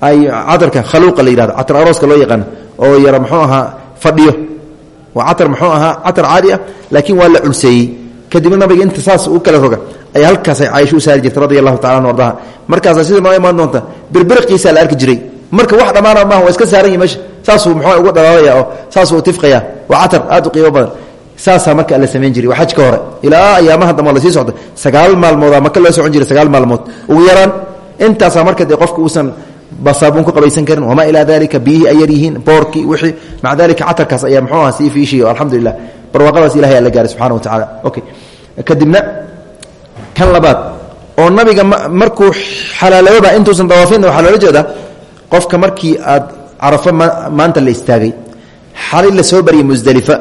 ay catarka khaluuqa la yihahdo catar arooska loo yaqaano oo yara muxuu ahaa fadhiyo. Waa catar muxuu ahaa catar caadi ah laakiin waa la culseeyey kadibna nabiga inta saas u kala roga ayaa halkaasay caaisho u saari jirtay radi allahu tacala an ardaha. Markaasa sida doonta birbiriqiisaa la arki jiray marka wax dhammaana maaha waa iska saaran yahi meesha. Saasuu muxuu uga dhalaalaya oo saasuu tifqaya waa catar aad u qiimo badan. Saasaa marka la samayn jiray waa xaj ka hore. Ilaa ayaamaha dambe la sii socda. Sagaal maalmoodaa maka loo socon jiray sagaal maalmood. Ugu yaraan intaasaa marka dee qofka uusan basaabuun ku qabaysan karin wamaa ilaa dalika biyihii ay yar yihiin boorkii wixii. Maca dalika catarkaas ayaa muxuu aha sii fiishiya alxamdulilah barwaaqadaas ilahay aa la gaaray subxana wa tacala okay kadibna kan labaad oo nabiga markuu xalaalooba intuusan dawaafinna waxaa loola jeedaa qofka markii aad carafo maanta la istaagay xalay la soo baryay musdelifa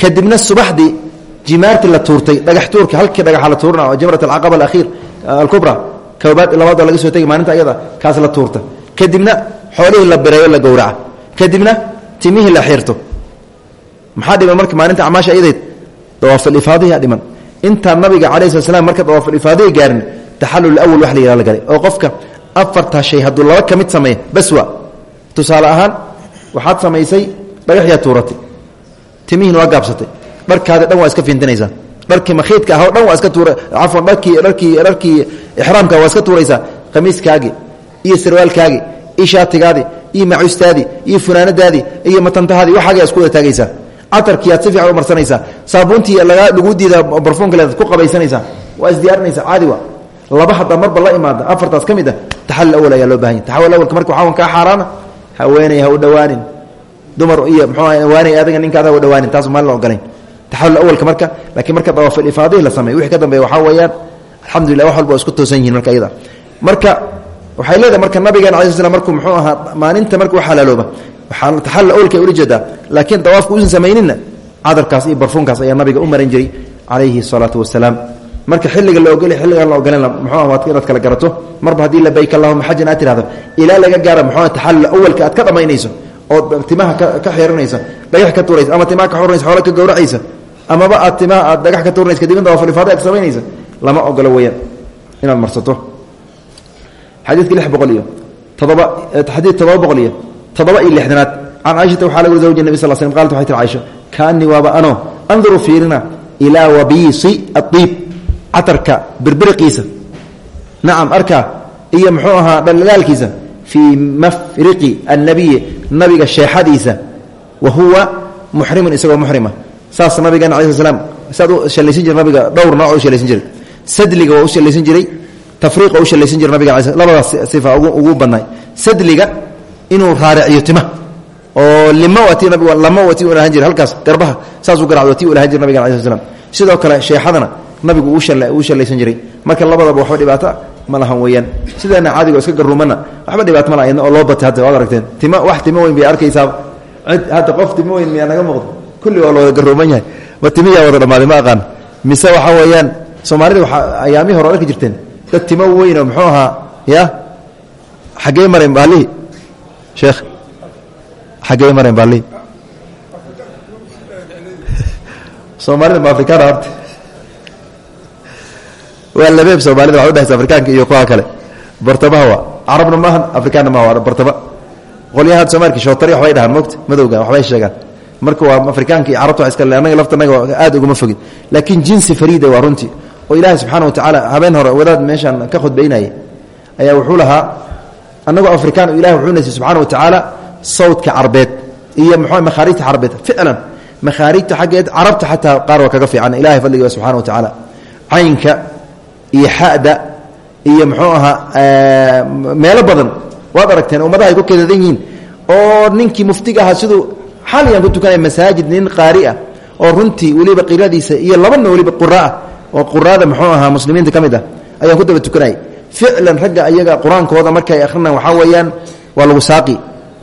kadibna subaxdii jimaartii la tuurtay dhagax tuurka halkii dhagaxa la tuurana oo jamrat alcaqaba alakhiir alkubra koobaad labaad oo laga soo tegay maalinta ayada kaas la tuurta. Kadibna xoolihii la bireeyo la gowraca. Kadibna timihii la xirto. Maxaa dhiman marka maalinta acmaasha ayadeed dawaafalifaadihi dhiman. Intaan nabiga calayi slat slam marka dawaafalifaadihi gaarin taxallul awal wax la yihah la galay. Oo qofka afartaa shay hadduu laba ka mid sameeya baswa tusaale ahaan waxaad samaysay dhagaxyaa tuuratay. Timihiina waa gaabsatay. Dharkaadi dhan waa iska fiintinaysaa dharkii makhiidka ah o dhan waa iska tuura cafwan dharkii dharkii dharkii ixraamka waa iska tuuraysaa. Khamiiskaagii iyo sarwaalkaagii iyo shaatigaadii iyo macuustaadii iyo funaanadaadii iyo matantahaadii waxaagii isku wada taagaysaa. Catarkiiaad si u marsanaysaa. Saabuuntii lagaa lagu diida barfuunkaleed ku qabaysanaysaa. Waa isdiyaarinaysaa caadi wa laba haddaa marba la imaada afartaas ka mid ah taxallul awal ayaa loo bahanya taxallul awalka marka waxaa kaa xaaraana haweeney ha u dhowaanin dumar iyo mxuu hawaaney adiga ninkaada u dhowaanin taas maan la ogolayn. Taxallul awalka marka laakiin marka dawaafalifaadihi la sameey wixii ka dambeeya waxaa weeyaan alxamdulillah wax isku toosan yihiin marka iyada. Marka waxay leedahay marka nabigeena alai sl markuu muxuu ahaa maalinta markuu xalaalooba waxaa taxallul awalka ula jeedaa laakiin dawaafka uusan samayninna cadarkaas iyo barfuunkaas ayaa nabiga u maran jiray calayhi salaatu marka xilliga la ogol xilligaan la ogolen muxuu waad inaad kala garato. Marba haddii labayk allahuma xajan aad tirahdo ilaa laga gaara muxuu taxallul awalka aad ka dhammaynayso ood timaha ka xiranaysa dhagax ka tuuraysa ama timaha ka xuranaysa xoola ka gowracaysa amaba aad timaha aad dhagax ka tuuranaysa kadibna dawaafalifaada aad samaynaysa lama ogolo weeyaan inaad marsato. Xadiidka lix boqol iyo todoba xadiid todoba boqol iyo toddoba iyo lixdanaad can caaishata waxaa wari zawji nabi sal slm qalat waxay tir caaisha kaanii waaba anoo anduru fiirina ilaa wabiisi aiib catarka birbiriqiisa. Nacam arkaa iyo muxuu ahaa dhalaalkiisa fii mafriqi annabiyi nabiga sheexadiisa. Wa huwa muxrimun isagoo saas nabigeena ala sl slam saad u shalaysan nabiga dhowr nooc u shalaysan jiray. Sadliga waa u jiray tafriiqa u shalaysan jira nabiga labadaas sifa ugu badnaay sadliga inuu raariciyo tima oo lima wati nabig lama wati u lahan jira halkaas garbaha saasuu garacdo ti u lahan jira nabigan ala slam sidoo kale sheexadana nabigu uu shalaysan jiray. Marka labadaba waxba dhibaata ma lahan weeyaan. Sideena caadigo iska garuumana waxba dhibaato ma laha oo loo batay hadda waad aragteen. Tima wax timo weyn bay arkaysaa cid hadda qof timo weyn miyaa naga muuqdo kulli waa la wada garuuman yahay. Ma timiyaa wada dhammaaday ma aqaan. Mise waxa weeyaan soomaalida waxaa ayaamihii hore arki jirteen. Dad timo weyn oo muxuu ahaa ya? Xaggee marayn baalihi sheekh xaggee marayn baalihi (laughs) soomaalida ma afrikaan horta waa labeeb soomaalida waa udhexaysa afrikaanka iyo kuwa kale. Bartamaha waa carabna maahan afrikaanna maaha waa bartama qolyaha hadda soomaalka shootari waxbay dhahaan moogta madowga waxbay sheegaan. Marka waa afrikaanka iyo carabta wa iska annaga laftanaga aad uguma fogin laakiin jinsi fariida waa runtii oo ilaahay subxaana wa tacaala habeen hore wadaad meeshaan ka khudbaynayay ayaa wuxuu lahaa annagoo afrikaan ilahi wuxuu naysay subxana wa tacaala sawdka carbeed iyo muxuu makhaarijta carbeed ficlan. Makhaarijta xaggeed carabta xataa qaar waa kaga fiican ilahay fadligiiba subxana wa tacaala caynka iyo xada iyo muxuu ahaa meelo badan. Waad aragteen ummadaha ay ku kedadan yihiin oo ninkii muftiga ahaa siduu xaliyan ku tukanaya masaajid nin qaari ah oo runtii weliba qiradiisa iyo labana weliba quraah oo quraada muxuu ahaa muslimiinta ka mid ah ku daba tukanayay. Ficlan ragga ayaga qur'aankooda markay akhrinaan waxaa weeyaan waa saaqi.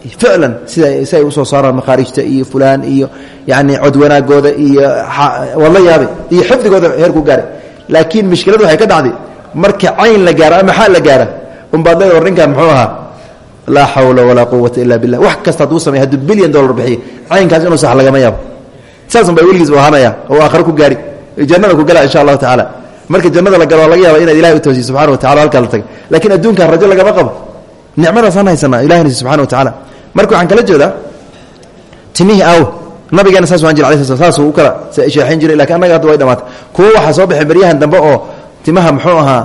Ficlan sida si ay u soo saaraan makhaarijta iyo fulaan iyo yani cod wanaagooda iyo wala yaabay iyo xifdigooda heerku gaaray laakiin mishkiladu waxay ka dhacday marka cayn la gaaro ama xaal la gaara unbaad leeda war ninkan muxuu ahaa laa xawla walaa quwata ila billah wax kasta hadduu samey hadduu bilyan dollar bixiyo caynkaas inuu sax lagama yaabo. Saasun baa weligiis u ahaanaya oo aakhare ku gaari jannada ku gala insha allahu tacaala. Marka jannada la galo laga yaaba inaad ilahay u toosiy subxana wa tacala halkaa la tagay. Lakiin adduunkan rajo lagama qabo. Nicmadaasaan haysanaa ilahina subxana wa tacala marka waxaan kala jeedaa timihii aaw nabigeena saas waan jir alay sl saasuu u kala sheexayn jiray laakiin annaga hadda way dhamaatay kuwo waxaa soo baxay baryahan dambe oo timaha muxuu ahaa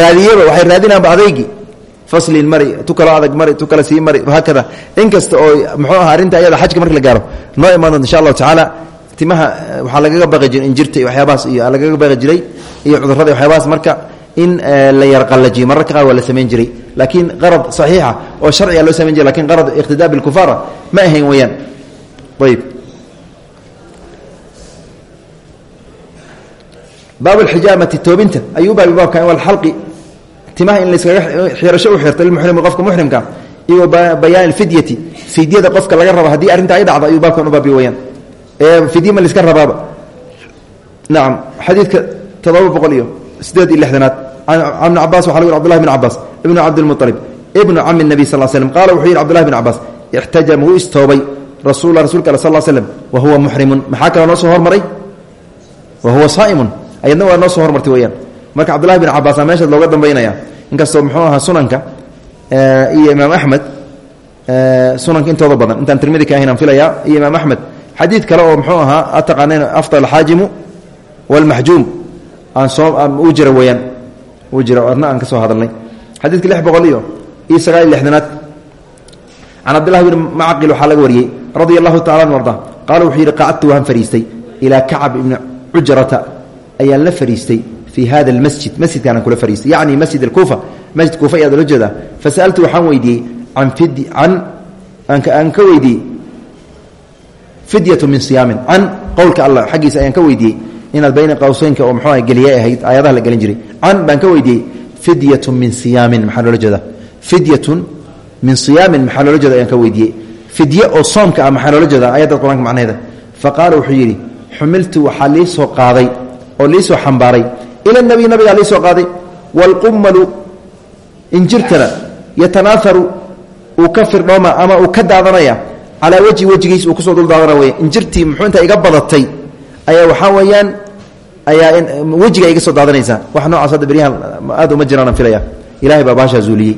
raadiyaba waxay raadinaanba adaygi. Faslin mari tu kalo adag mari tu kale sii mari haakada in kasta oo muxuu aha arrinta ayada xajka marki la gaaro noo imaan doonta insha allahu tacaala timaha waxaa lagaga baqi jiray injirta iyo waxyaabahaas iyo lagaga baqi jiray iyo cudurrada waxyaabahaas marka in la yar qallajiyo mararka qaar waa la samayn jiray laakiin qarad saxiixa oo sharciga loo samayn jiray laakiin qarad iqtidaa bilkufaara ma ahayn weeyaan. Ayb baab alxijaamati toobinta. Ayuu baabi baabka walxalqi timaha in layskaga xirasho u xirto lilmuxrimi qofka muxrimka iyo bayaan alfidyati. Fidyada qofka laga rabo haddii arrinta ay dhacdo ayuu baabkan u baabi weyaan fidye ma layska rabaaba. Nacam xadiidka toddoba boqol iyo sideed iyo lixdanaad. Can ibni cabas waxa lagu yhi cbdullahi bn cabaas ibnu cabdilmualib ibnu cami nabiy sal slm qaala wuxuu yidhi cbdullahi bn cabaas ixtajama wuu istoobay. Rasulla rasulka al sal slm wa huwa muxrimun maxaa kaloo noo soo hormaray? Wa huwa saaimun. Ayadna waa noo soo hormartay weyaan marka cabdullahi bin cabaasa meeshaad looga dambaynaya inkastoo muxuu ahaa sunanka iyo imaam axmed sunanka intooda badan. Intaan tirmidi ka ahayn aan filayaa iyo imaam axmed xadiid kale oo muxuu ahaa ataqaaneen afdal xaajimu walmaxjuum aan soo uu jira weyaan uu jira adna aan ka soo hadalnay xadiidka lix boqol iyo sagaal iyo lixdanaad. Can cabdillahi bn macaqil waxaa laga wariyey radia allahu tacala an arda wuxuu yidhi qacadtu waan fadhiistay ilaa kacab ibni cujrata ayaan la fariistay fii hada almasjid masjidkaanaan kula fariistay. Yacni masjid alkuufa masjid kuufa ayaad ola jeedaa. Fasa'altu waxaan weydiiyey can fid can aan ka weydiiyey fidyatu min siyaamin. Can qowlka allah xaggiisa ayaan ka weydiiyey inaad bayna qawseynka oo muxuu geliye ahayd aayadaha la gelin jiray. Can baan ka weydiiyey fidyatun min siyaamin maxaa loola jeedaa? Fidyatun min siyaamin maxaa loola jeeda ayaan ka weydiiyey. Fidye oo soomka ah maxaa loola jeedaa? Ayadda qur'aanka wuxuu yidhi xumiltu waxaa lii soo qaaday oo liisoo xambaaray. Ila nabiy nabigaa liisoo qaaday. Waalqummalu injirtana yatanaaharu uu ka firdhooma ama uu ka daadanaya calaa wejhi wejigiis uu ku soo duldaadanaya wey injirtii muxuu inta iga badatay? Ayaa waxaa weeyaan ayaa wejiga iga soo daadanaysaa wax noocaas hadda beryahan aad uma jiraan aan filaya ilahay baa baashaa zuuliyey.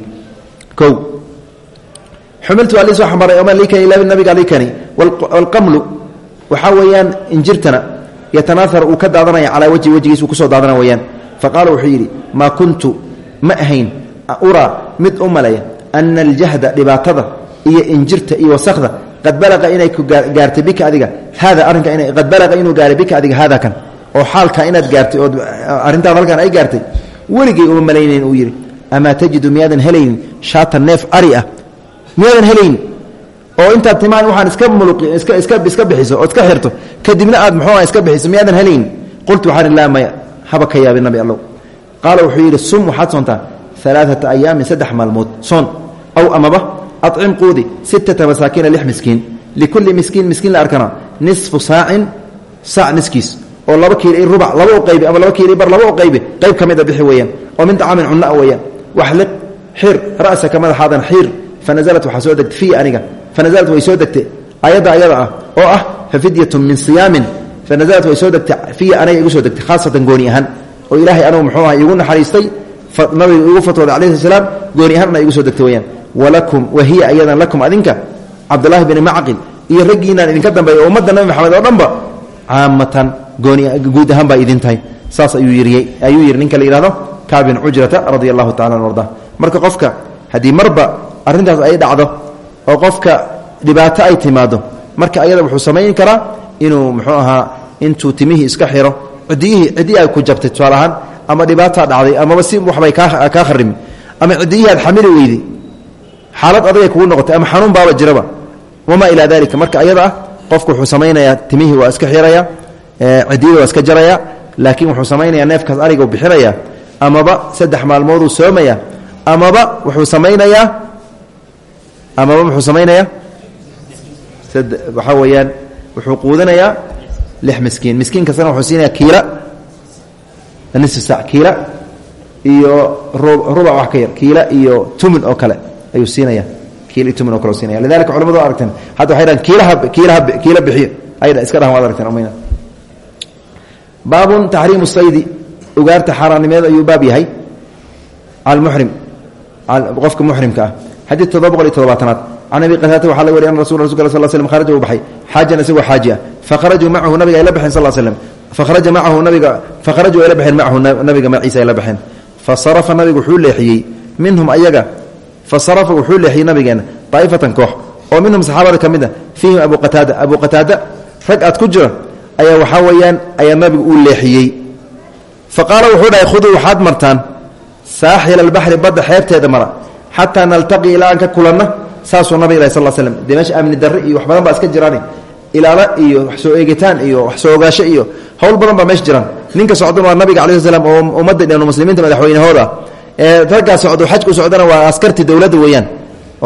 O xumiltu waa liisoo xambaaray oma lii kani ila nabigaa lii kani waalqamlu waxaa weeyaan injirtana yatanaaar uu ka daadanaya calaa wajhi wejigiis uu ku soo daadana weyaan fa qaala wuxuu yidhi kuntu ma ahayn uraa mid u malaya ana aljahda dhibaatada iyo injirta iyo wasakda qad balaqa inay ku gaartay bika adiga. Haada arrinka qad balaqa inuu gaaray bika adiga haada kan oo xaalka inaad gaartay ood arrintaad halkan ay gaartay weligay uma malaynayn uu yidhi amaa tajidu miyaadan helaynin shaatan neef ari ah? Miyaadan helaynin oo intaad timaan waxaan iska muluqi iska iska iska bixiso oo iska xirto kadibna aad muxuu iska bixiso miyaadan helayn? Qultu waxaan laa maya haba ka yaabin nabi allow. Qaala wuxuu yidhi sum waxaad soontaa alaaata ayaamin saddex maalmood soon aw amaba acim quudi sittata masaakiina lix miskiin likulli miskiin miskiin la arkana nisfu saacin saac niskiis oo laba kiil rubac laba u qaybi ama laba kiil i bar laba u qaybi qayb ka mida ah bixi weeyaan. oo min acaamin cunna ah weeyaan. waxliq xir ra'saka madaxaadan xiir fanasalat waxaa soo degtay fii aniga. fanasalat way soo degtay. ayada ah oo ah fafidyatun min siyaamin. fanasalat way soo degtay aniga igu khaasatan gooni ahaan. oo ilaahay anugu muxuu aha igu naxariistay nabiga igu fatwooday calayi slaam gooni ahaanna igu soo degtay weyaan walakum wahiya ayadan lakum adinka cabdulaahi bini macqil iyo raggiinaan idinka dambeeya oo ummadda nabi maxamed oo dhanba caamatan guud ahaan baa idin tahay. Saas ayuu yidhi ninka la yihahdo kaabin cujrata radia allahu tacala marka qofka haddii marba arrintaas ay dhacdo oo qofka dhibaato ay timaado marka ayada wuxuu samayn karaa inuu muxuu ahaa intuu timihii iska xiro cidiyihii ciddii ay ku jabtay tusaale ama dhibaataa dhacday amaba si waxbay kaa kharimi ama ciddiyihii aad xamili weyday xaalad adagay kugu noqotay ama xanuun baaba jiraba wamaa ilaa dalika marka ayada ah qofku wuxuu samaynayaa timihii waa iska xiraya cidiyada waa iska jaraya laakiin wuxuu samaynayaa neefkaas ariga bixinaya amaba saddex maalmooduu soomaya amaba wuxuu samaynayaa amaba muxuu samaynayaa waxaa weeyaan wuxuu quudinayaa lix miskiin. Miskiin kastana wuxuu siinaya kiila nisf sac kiila iyo rubac wax ka yar kiila iyo tumin oo kale ayuu siinaya kiila iyo tumin oo kale siinaya lidalika culamadu aragteen hadda waxay dhahan kiilaha kiilaha kiila bixiyo ay iska dhahan waad aragteen baabun taxriimu saydi ugaarta xaaraannimeed ayuu baab yahay. Cala muxrim qofka muxrimka ah. Xadiid toddoba boqol iyo toddobaatanaad can abi qataata waxaa laga wariy an rasul rasulka sal slm kharaja uu baxay. Xaajan isagoo xaaji ah fakharajuu macahu nabiga ay la baxeen sal slm fakharaja macahu nabiga fakharajuu ay la baxeen macahu nabiga maciisa ay la baxeen. Fasarafa nabigu wuxuu leexiyey. Minhum ayaga fasarafa wuxuu leexiyey nabigeena daa'ifatan koox. Oo minhum saxaabada ka mid a fiihim abu qataada. Abu qataada rag aad ku jira ayaa waxaa weeyaan ayaa nabigu uu leexiyey. Fa qaala wuxuu dhahay khuduu waxaad martaan? Saaxila albaxri badda xeebteeda mara xataa naltaqi ilaa aan ka kulanna saasuu nabiga ilahi sal slm amni darre iyo wax badan baa iska jiraan ilaalo iyo wax soo eegitaan iyo wax soo ogaasho iyo howl badan baa meesha jiraan. Ninka socdan waa nabiga cala slam oo ummadda dhan muslimiinta madaxweynahooda. Ee raggaa socdo xajka u socdana waa askartii dowladda weeyaan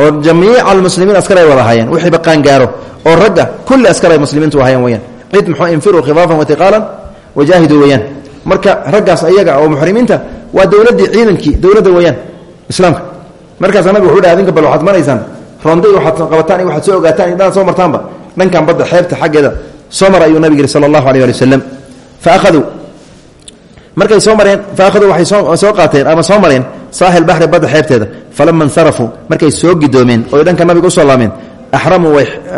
oo jamiica almuslimiin askar ay wada ahaayeen wixiiba qaangaaro oo ragga kulli askar muslimiintu ahaayeen weyaan cid muxuu infiruu khifaafan watiqaalan wajaahiduu weyaan marka raggaas ayaga oo muxrimiinta waa dowladdii ciidankii dowladda weeyaan islaamka. Markaasa nabiga wuxuu dhahay adinka bal waxaad maraysaan ronday waxaad qabataan soo ogaataan iyo dhanaad soo martaanba. Dhankan badda xeebta xaggeeda soo mar ayuu nabig yihi sala allahu aleyh ali markay soo mareen fa akhaduu waxay soo qaateen ama soo mareen saaxil baxri badda xeebteeda. Falama insarafuu markay soo gidoomeen oy dhanka nabiga u soo laameen axramuu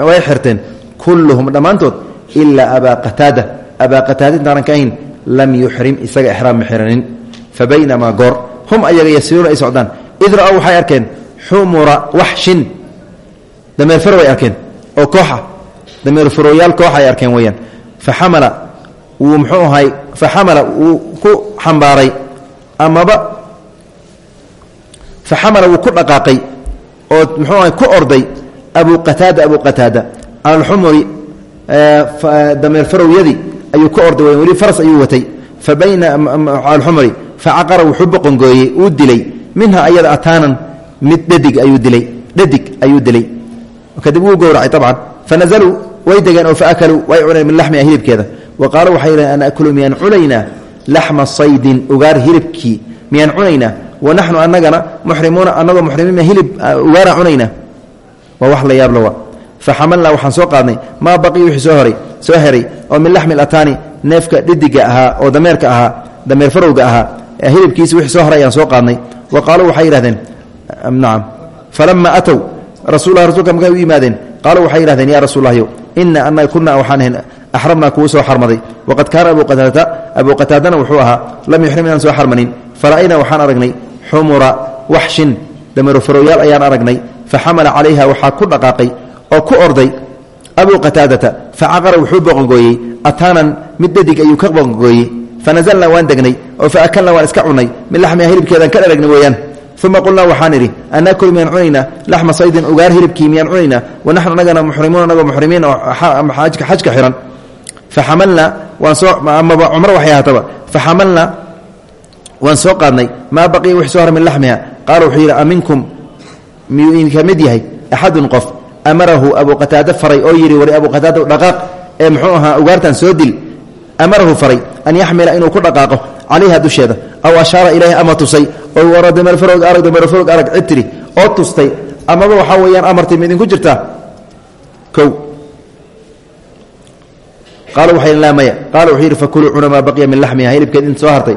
way xirteen kulluhum dhammaantood ilaa abaa qataada. Abaa qataada intaanan ka ahayn lam yuxrim isaga ixraam ma xiranin fa baynamaa goor hum ayaga yasiruuna ay socdaan. Id ra'ow waxay arkeen xumura waxshin. Dameer faro ay arkeen oo kooxa dameer farooyaal kooxa ay arkeen weyaan fa xamala wuu muxuu ahay fa xamala wuu ku xambaaray. Amaba fa xamala wuu ku dhaqaaqay oo muxuu ahay ku orday abu qataada abu qataada. Cala alxumuri dameer farowyadii ayuu ku orday weli faras ayuu watay. Fa bayna alxumri fa caqara wuxuu boqongooyey uu dilay. Minha ayada ataanan mid dhadig ayuu dilay dhadig ayuu dilay. Kadib wuu gowracay abcan fanazaluu way degeen oo faakaluu way cuneen min laxmiha hilibkeeda. Wa qaaluu waxay yidhaheen ana akulu miyaan cunaynaa laxma saydin ugaar hilibkii? Miyaan cunaynaa wa naxnu anagana muxrimuuna anagoo faxamalnaa waxaan soo qaadnay maa baqii wixii soo horay soo heray oo min laxmi lataani neefka dhidiga ahaa oo dameerka ahaa dameer farowga ahaa hilibkiisi wixii soo horay ayaan soo qaadnay. Wa qaaluu waxay yidhahdeen nacam falama atow rasulah rasulka markay u yimaadeen qaaluu waxay yidhahdeen yaa rasuullahyo ina anaga kunaa waxaan ahayn axramnaa soo xarmaday. Waqad kaana abu qataadata abuu qataadana wuxuu ahaa lam yuxrim inaan soo xarmanin. Fara'aynaa waxaan aragnay xumura waxshin dameero farowyaal ayaan aragnay. Faxamala calayha waxaa ku dhaqaaqay oo ku orday abuu qataadata facaqara wuxuu boqongooyey ataanan mid dhadig ayuu ka boqongooyey. Fanazalnaa waan degnay oo faakalnaa waan iska cunay. Min laxmiha hilibkeedaan ka dharagnay weeyaan. Uma qulnaa waxaan idhi anakul miyaan cunaynaa saydin ugaar hilibkii miyaan cunaynaa wanaxnu anagana muxrimuun anagoo muxrimiin oo xajka xihan faxamalnaa waan soo amaba cumro waxay ahaataba faxamalnaa waan soo qaadnay. Maa baqiya wix soo hara min laxmiha? Qaala wuxuu aminkum miyuu idinka mid yahay? Axadun qof amarahu abu qataada faray oo yidhi wari abu qataada dhaqaaq. Ee muxuu ahaa ugaartan soo dil. Amarahu faray an yaxmila inuu ku dhaqaaqo calayha dusheeda aw ashaara ilayhi ama tusay oo dameerfarog arag dameerfarog arag cid tiri oo tustay amaba waxaa weeyaan amartay ma idinku jirtaa kow. Qaala waxay laa maya qaala wuxuu yidhi fakuluu cuna maa baqiya min laxmiha hilibkeed int soo hartay.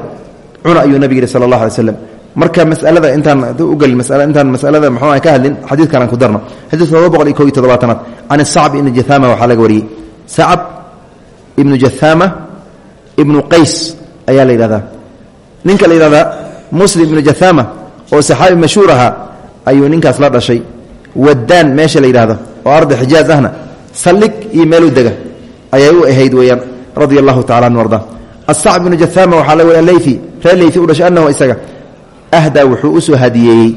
Cuna ayuu nabig yidhi sala marka masalada intaan ugelin intaan masalada mxuu ka hadlin xadiidkan aan ku darno. Xadiidka todoba boqol iyo ko iyo toddobaatanaad. Can sacb ibni jathama waxaa laga wariyey. Sacb ibnu jathama ibnu qays ayaa la yidhahdaa. Ninka la yidhahdaa muslim ibnu jathama oo saxaabi mashhuur ahaa ayuu ninkaas la dhashay. Wadaan meesha la yidhahdo oo arday xijaaz ahna saldhig iyo meel u dega ayay u ahayd weeyaan radia allahu tacala anu arda. Asacb ibnu jathama waxaa la wariya leyfi reer leyfi u dhashay annahu isaga ahdaa wuxuu u soo hadiyeeyey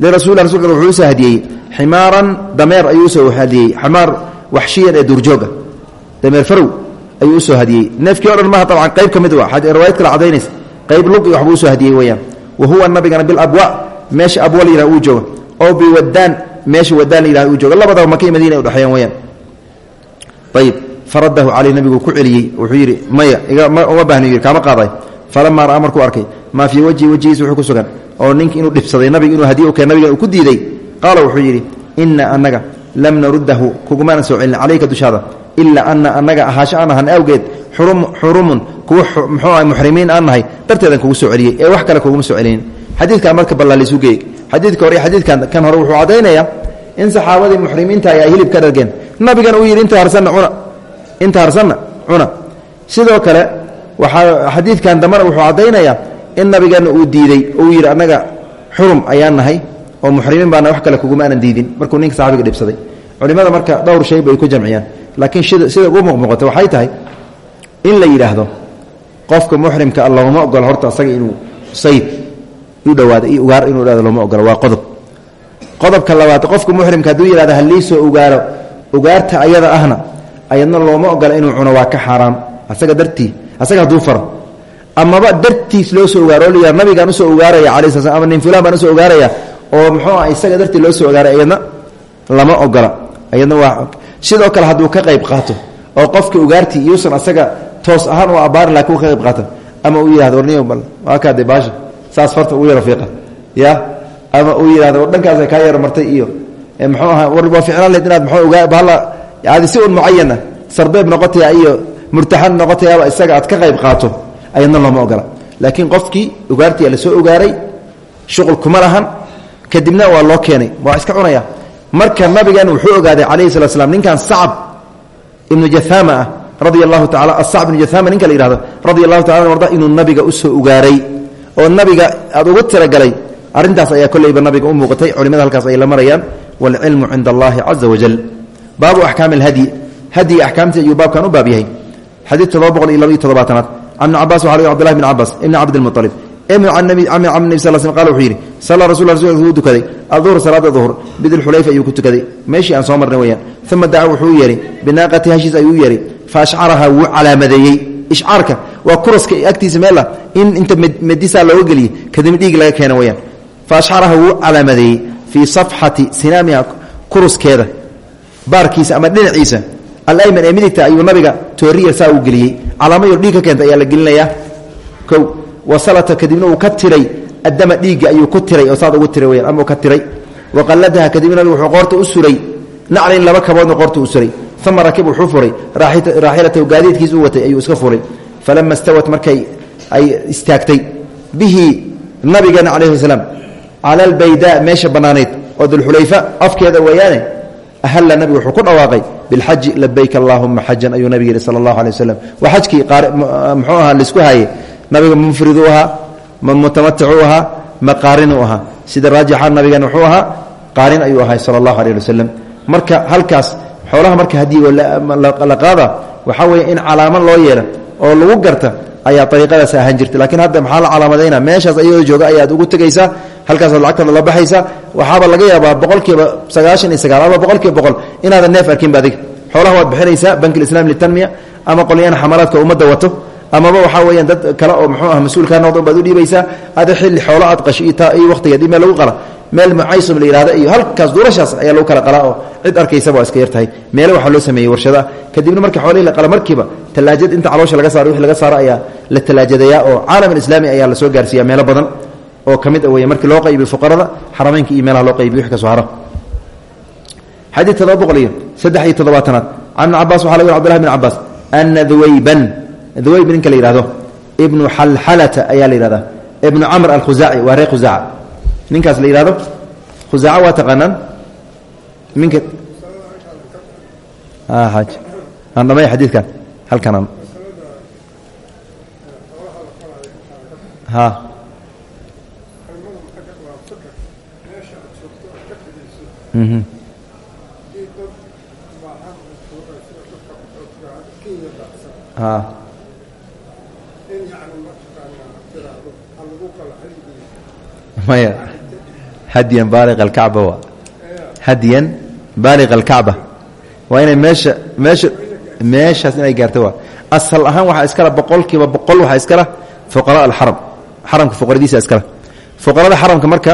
lirasuuli rasulka wuxuu u soo hadiyeeyey ximaaran dameer ayuu u soo hadiyeeyey ximaar waxshiyan ee duurjooga. Dameer farow ayuu u soo hadiyey. Neefkii o dhan maaha abcan qayb ka mid riwaayad kale cadaynaysa qayb luqi waxbuu u soo hadiyey weyaan wa huwa nabigana bilabwa meesha abwa layihah uu jooga oo biwadaan meesha wadaan layihah uu jooga labadaba maka iyo madiina ay udhexeeyaan weyaan falamaa ra'aa markuu arkay maa fii wajhi wejhigiisa wuxuu ku sugan oo ninki inuu dhibsaday nabiga inuu hadiye u keen nabigan uu ku diiday? Qaala wuxuu yidhi inna annaga lam naruddahu kugumaanan soo celin calayka dushaada ilaa ana annaga ahaasho aan ahan awgeed xurumun kuwa muxuu ah muxrimiin aan nahay darteedan kugu soo celiyey ee wax kale kuguma soo celinin. Xadiidkan marka ballaalaysu geeyey. Xadiidka hore xadiidkan kan hore wuxuu caddaynayaa in saxaabadii muxrimiinta ay hilib ka dhargeen. Nabigan uu yidhi inta harsanna cuna. Inta harsanna cuna. Sidoo kale xadiidkan dambana wuxuu caddaynayaa in nabigeena uu diidey uu yidhi annaga xurum ayaan nahay oo muxrimiin baana wax kale kuguma diidin. Markuu ninka saxaabiga dhibsaday. Culimada marka dhowr shay bay ku jamciyaan. Laakiin sida ugu muuqmuuqata waxay tahay in la yidhaahdo qofka muxrimka a looma ogola horta asaga inuu sayd u dhawaado iyo ugaar inuu dhado looma ogola waa qodob. Qodobka labaad qofka muxrimka hadduu yihahdo haliisoo ugaaro ugaarta ayada ahna ayadna looma ogola inuu cuno waa ka xaaraam. Asaga dartii asaga hadduu faro amaba dartiis loo soo ugaaro o la nabigaan u soo ugaaraya cala sla slam ama nin fulan baan u soo ugaaraya oo muxuu isaga dartii loo soo ogaaray lama ogola. Ayadna waa sidoo kale hadduu ka qayb qaato oo qofka ugaartii iyuusan asaga toos ahaan u abaarin laakiin ka qayb qaato ama uu yihahdo warniyo bal waa kaade baasha. Saas farta ugu yaro ya? Ama uu yihahdo war dhankaasa kaa martay iyo muxuu ahaa war waa ficnaan leed inaad muxuu ugaa bahalla adi si un mucayana sarbeeb noqotaya iyo murtaxan noqotayaaba isaga aad ka qayb qaato ayadna looma ogola laakiin qofkii ugaartii la soo ogaaray shuqul kuma lahan. Kadibna waa loo keenay waa iska cunaya. Marka nabigan wuxuu ogaaday calayhi sala ninkan sacab ibnu jahaama ah radia allahu tacala asacb ibnu ninka la yihahdo radia tacala arda inuu nabiga u soo ugaaray. Oo nabiga aad ugu tiragalay arrintaas ayaa kolleyba nabiga u muuqatay culimada halkaas ay la marayaan waalcilmu cinda allahi caza wajal baabu axkaami alhadyi hadyi axkaamtii ayuu baabkan u baab yahay xadiid todoba boqol iyo laba iyo toddobaatanaad can ibni cabas waxa lg cbdillahi bn cabas ibni cabdilmualib nebi sal sl qal wuxuu yidhi salla rasul rasulka wuu tukaday aduhur salaada duhur bidilxulayfa ayuu ku tukaday meeshii aan soo marnay weyaan uma daca wuxuu yeehay binaaqati hashiis ayuu yeehay fa ashcaraha wuu calaamadeeyey ishcaarka waa kuraska agtiisa meela in inta medisaa looga geliyey kadibna dhiig laga keena weyaan fa ashcaraha wuu calaamadeeyey fii safxati sinaamiha kuruskeeda baarkiisa ama dhinaciisa alayman ee midigta ayuu nabiga tooriya saa uu geliyey. Calaamayo dhiig ka keenta ayaa la gelinayaa o wasalata kadibna uu ka tiray addama dhiigga ayuu ku tiray oo saad ugu tiray weyaan ama ka tiray. Waqalladaha kadibna wuxuu qoorta u suray. Naclin laba kaboodna qoorta u suray. Uma rakib wuxuu furay. Raaxilatahu gaadiidkiis watay ayuu iska furay. Falama stawat markay ay istaagtay. Bihi nabigeena calayhi salaam cala albaydaa meesha bannaanayd oo dulxulayfa afkeeda weeyaane ahalla nabigu wuxuu ku dhawaaqay bilxaji labayk allaahuma xajan ayuu nabig yihi sala allahu alay waslem waa xajkii muxuu ahaa la isku haayey nabiga ma mufriduu ahaa ma mutamaticuu ahaa ma qaarinuu ahaa sida raajixa nabigan wuxuu ahaa qaarin ayuu ahay sala allahu aleyh wasalam marka halkaas xoolaha marka hadiigo la qaada waxaa weeye in calaamo loo yeela oo lagu garta ayaa ariiqadaas ahaan jirta lakiin hadda maxaa la calaamadayna meeshaas ayadoo jooga ayaad ugu tegaysaa halkaasaad lacagtada la baxaysaa waxaaba laga yaabaa boqolkiiba sagaashan iyo sagaal ama boqolkiiba boqol. Inaadan neef arkinba adiga. Xoolaha ama qolyaan xamalaadka ummadda wato amaba waxaa weyaan dad kale oo mxuu ah mas'uulkaa noqdo baad u dhiibaysaa ada xilli xoolo aad qashi iyo waqtigeed meel lagu qala. Meel mucaysum la yihahda iyo halkaas duurashaas ayaa lagu kala qalaa oo cid arkaysaba waa iska yartahay meele waxaa loo sameeyey warshadaah kadibna marka xoolihii la qala markiiba talaajad inta caloosha laga saaro wixii laga saaro ayaa la talaajadayaa oo caalam alislaami ayaa la soo gaarsiiya meelo badan oo ka mid a weya markii loo qaybiyo fuqarada xarameynka iyo meelaha loo qaybiyo wix ka soo haro. Xadiid todoba boqol iyo iyo toddobaatanaad. Can ibn waxa laga wari cbdillahi bn cabaas ana duwayban. Duwayb ninka la yihahdo ibnu ayaa la yihahdaa ibnu camr alkhusaaci waa reer khusaaca ninkaas la yihahdo khusaaca waa taqaanaan. Minka dhamay xadiidkan halkanaan ha. Mhm. Ha. Maya. Hadyan baaliq alkacba waa hadyan baaliq alkacba waa inay meesha meesha meeshaas inay gaarto asal ahaan waxaa iskala boqolkiiba boqol waxaa iskala fuqaraa alxaram xaramka fuqaradiisa iskala. Fuqarada xaramka marka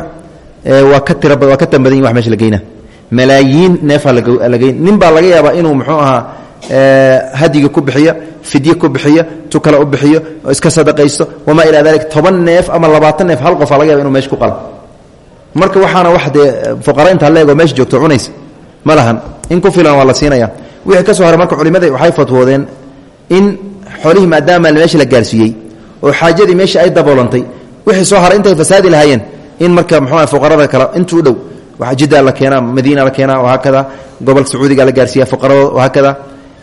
waa ka tira waa ka tanbadan wax meesha la geynaa malaayiin neefaa lagayn nin baa laga yaabaa inuu muxuu ahaa hadiga ku bixiya fidye ku bixiya tu kale u bixiyo iska sadaqaysto wamaa ilaa dalik toban neef ama labaatan neef hal qofaa laga yaba inu meesha ku qala marka waxaana wax dee fuqara intaa leegoo meesha joogto cunaysa. Ma lahan in ku filan waa la siinaya wixii ka soo haray marka culimada waxay fatwoodeen in xoolihii maadaama meesha la gaarsiiyey oo xaajadii meesha ay daboolantay wixii soo haray intay fasaadi lahaayeen in marka muxuu fuqarada kale intuu dhow jidda la keenaa madiina la keenaa wahaakada gobolka sacuudiga la gaarsiiya fuqarado wahaakada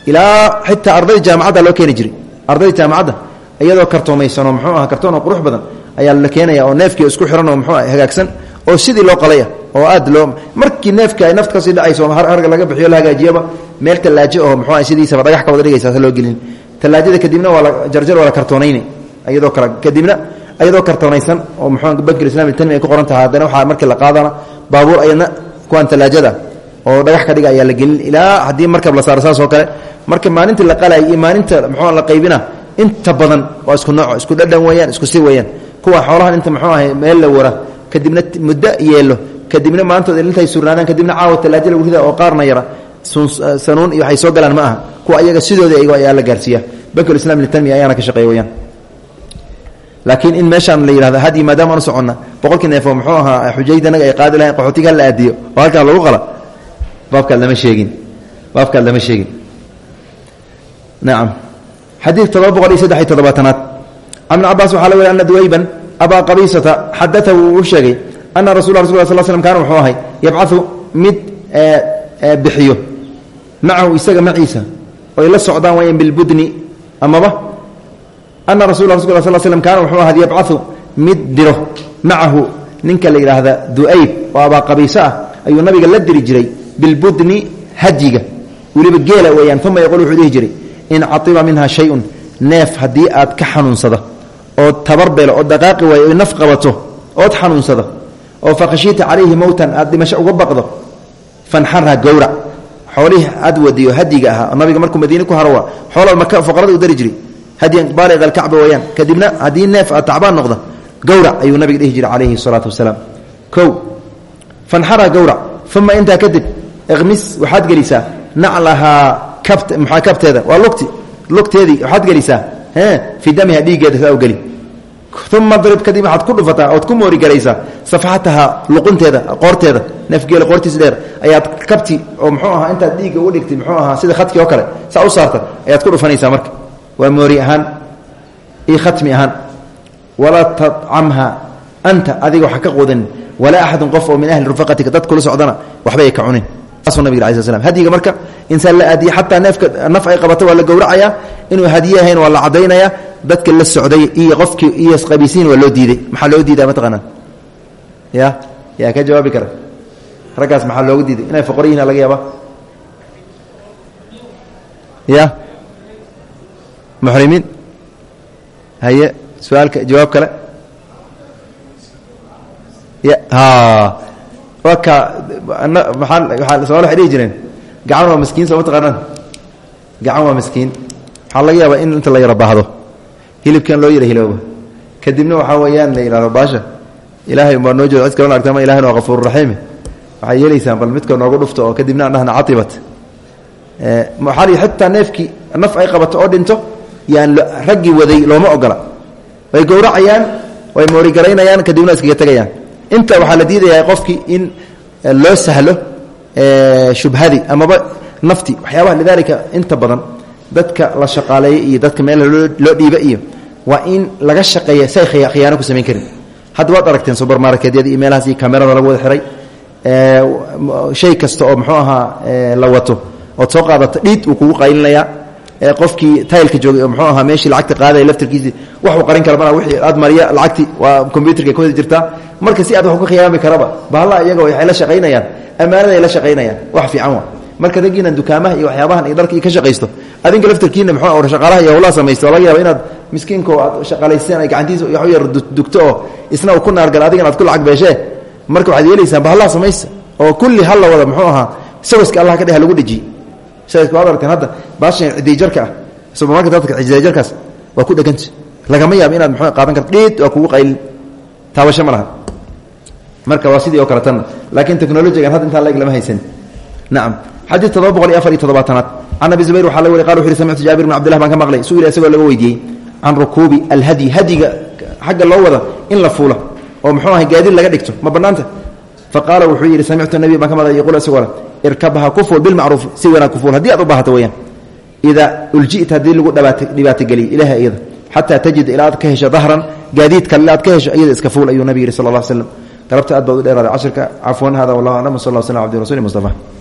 ilaa xitaa ardayda jaamacadda loo keeni jiray. Ardayda jaamacadda iyadoo kartoomaysanoo muxuu aha kartoon oo qurux badan ayaa la keenaya oo neefkii isku xiran oo muxuu hagaagsan oo sidii loo qalaya oo aad loo markii neefka ay nafta ka sii dhacayso harga laga bixiyo la hagaajiyaba meel tallaajo oo muxuu sidiisaba dhagax ka wada dhigaysa loo gelin. Tallaajada kadibna waa jarjar waa la kartoonayni iyadoo kale kadibna iyadoo kartoonaysan oo muxuu bankil islam tanmi ay ku qoran tahay haddana waxaa markii la qaadana baabuur ayadna kuwaan tallaajada oo dhagax ka dhiga ayaa la gelin. Ilaa haddii markab la saaro saas kale marka maalintii la qalay iyo maalinta muxuu la qaybina inta badan waa isku nooc isku dhadhan weeyaan isku si weeyaan kuwa xoolahan inta muxuu ahay meel la wara kadibna muddo yeelo kadibna maantood intay surnaadaan kadibna caawa tallaajo lagu rida oo qaarna yara. Sanuun iyo waxay soo ma aha. Kuwa ayaga sidooda iyago ayaa la gaarsiiya bankul islam litanmiya ayaana ka shaqeeya laakiin in meeshaan la yihahdo hadyi maadaama aanu soconna boqolkii neefoo muxuu ahaa xujaydanaga ay qaadi qaxootiga hala aadiyo. Oo lagu qala. Baabkaad lama sheegin. Baabkaad lama sheegin. Nacam xadiid todoba boqol iyo saddex iyo toddobaatanaad. Can ibn la weri ana duwayban abaa qabiisata xadatahu uu sheegay ana rasul rasul sl slm kaana wuxuu ahay yabcau mid bixiyo macahu isaga maciisa oy la socdaan wayaan bilbudni amaba ana rasul rasul sl slm kaana wuxuu ahaa yabcau mid diro macahu ninka la yidhaahda du'ayb oo abaa qabiiso ah ayuu nabiga la diri jiray bilbudni hadyiga weliba geela weeyaan uma yaquul wuxuu dhihi jiray in caiba minha shayun neef haddii aad ka xanuunsada ood tabarbeelo oo dhaqaaqi waayo oy naf qabato ood xanuunsada oo fakhashiita calayhi mowtan aad dhimasho uga baqdo fanxarha gowrac xoolihii aad wadiyo hadyiga ahaa nabiga markuu madiine ku haro maka fuqarada u dari jiray. Hadyan baaliq alkacba weeyaan kadibna haddii neef aad tacbaan noqda gowrac nabiga dhihi jiray calayhi salaatu wasalaam. Kow fanxarha gowrac uma kadib ikhmis waxaad gelisaa naclahaa kabt maxaa kabteeda? Waa lugti lugteedii waxaad gelisaa fii damiha dhiiggeeda saa u uma drib kadib waxaad ku dhufataa ood ku moori garaysaa safxataha luqunteeda qoorteeda neefgeela qoortiis dheer ayaad kabti oo muxuu ahaa intaad dhiigga uga dhigtay muxuu ahaa sida khadkii oo kale saa u saarta ayaad ku dhufanaysaa marka waa moori ahaan iyo khatmi ahaan walaa tacamha anta adiga waxa ka quudanin walaa axadun qof oo min ahli rufaqatika dad kula socdana waxba ay ka cunin saasuu nabig ala sl slam hadyiga marka insaan la aadiye xataa neefka naf ay qabato waa la gowracayaa inuu hadiye ahayn waa la dadka la socday iyo qofkii iyo qabiisiin waa loo diiday. Maxaa loo diidaa mataqaanaa ya yaa ka jawaabi kara. Raggaas maxaa loogu diiday? Inay foqor yihiin laga yaaba ya. Muxrimiin. Haye su'aalka jawaab kale. Ya waka maaa soomali waxay dhihi jireen? Gacan waa miskiin soo ma taqaanaan? Gacan waa miskiin. Waxaa laga yaabaa in inta la yaro baahdo hilibkan loo yara hiloobo. Kadibna waxaa weeyaan la yidhahdo baasha ilaahay baa noo jeeda cid kalona argtama ilahina waa qafuururaxiime waxay yeelaysaan bal midka noogu dhufto oo kadibna aan dhahna catibat waxaa lii xitaa neefkii naf ay qabato oo yaan raggii waday looma ogola. Way gowracayaan way moorigaraynayaan kadibna iskaga tegayaan. Inta waxaa la diidayaa qofkii in loo sahlo shubhadii amaba nafti. Waxyaabaha lidaalika inta badan dadka la shaqaaleeya iyo dadka meel loo dhiiba iyo waa in laga shaqeeya say khiyaano ku samayn karin. Hadda waad aragteen subermarketyada iyo meelahaas iyo kamerada lagu wada xiray shay kasta oo muxuu ahaa la wato ood soo qaadato dhiid uu kugu qaylinayaa qofkii taylka joogay oo muxuu ahaa meeshii lacagta qaadaya laftarkiisii waxuu qarin kara mana wixii aad mariya lacagti waa combyuterka ku wada jirtaa. Marka si aad wax ku khiyaami karaba bahalla iyaga waxay la shaqaynayaan ammaanaday la shaqaynayaan wax fiican wa marka raggiinan dukaamaha iyo waxyaabahan iyo dharka iyo ka shaqaysto adinka laftarkiina muxuu shaqaalaha iyo howlaha samaysto laga yaaba inaad miskiinko aad shaqalayseen ay gacantiisa wax u yar dugto oo isna uu ku naargal adigana aad ku lacag beeshee marka waxaad yeelaysaan bahallaha samaysta oo kulli halla wada muxuu ahaa sawaska allah ka dheh lagu dhejiye shayska waad aragteen hadda baashan cidiijarka ah dadka cidiijarkaas waa ku dheganta lagama yaabo inaad muxuu qaadan karto dhiid waa kugu qaylin taabasho ma laha. Marka waa sidii oo kale tanna laakiin technolojigan hadda intaan lag lama haysan. Nacam xadiid todoba boqol iyo afar iyo toddobaatanaad. Can abi zubayr waxaa la weri qala wuxu baan ka maqlay. Su'ila isagoo laga weydiiyey can rukuubi alhadyi hadyiga xagga loo wada in la fuula oo muxuu ahay gaadiid laga dhigto ma bannaanta fa wuxuu yidhi samictu nabiy baan ka maqlay yquul isagoo irkabha ku fuul bilmacruufi si wanaag ku fuul haddii aad u baahato weyaan idaa uljita haddii lagu ilaha iyada xataa tajid ilaa ka hesho dahran gaadiid kale aad ka hesho iyada iska fuul ayuu nabig yihi sal lla slam galabta u dheeraaday cashirka cafwan hada wallahu aclam sal lla slam abdi rasuli mustafa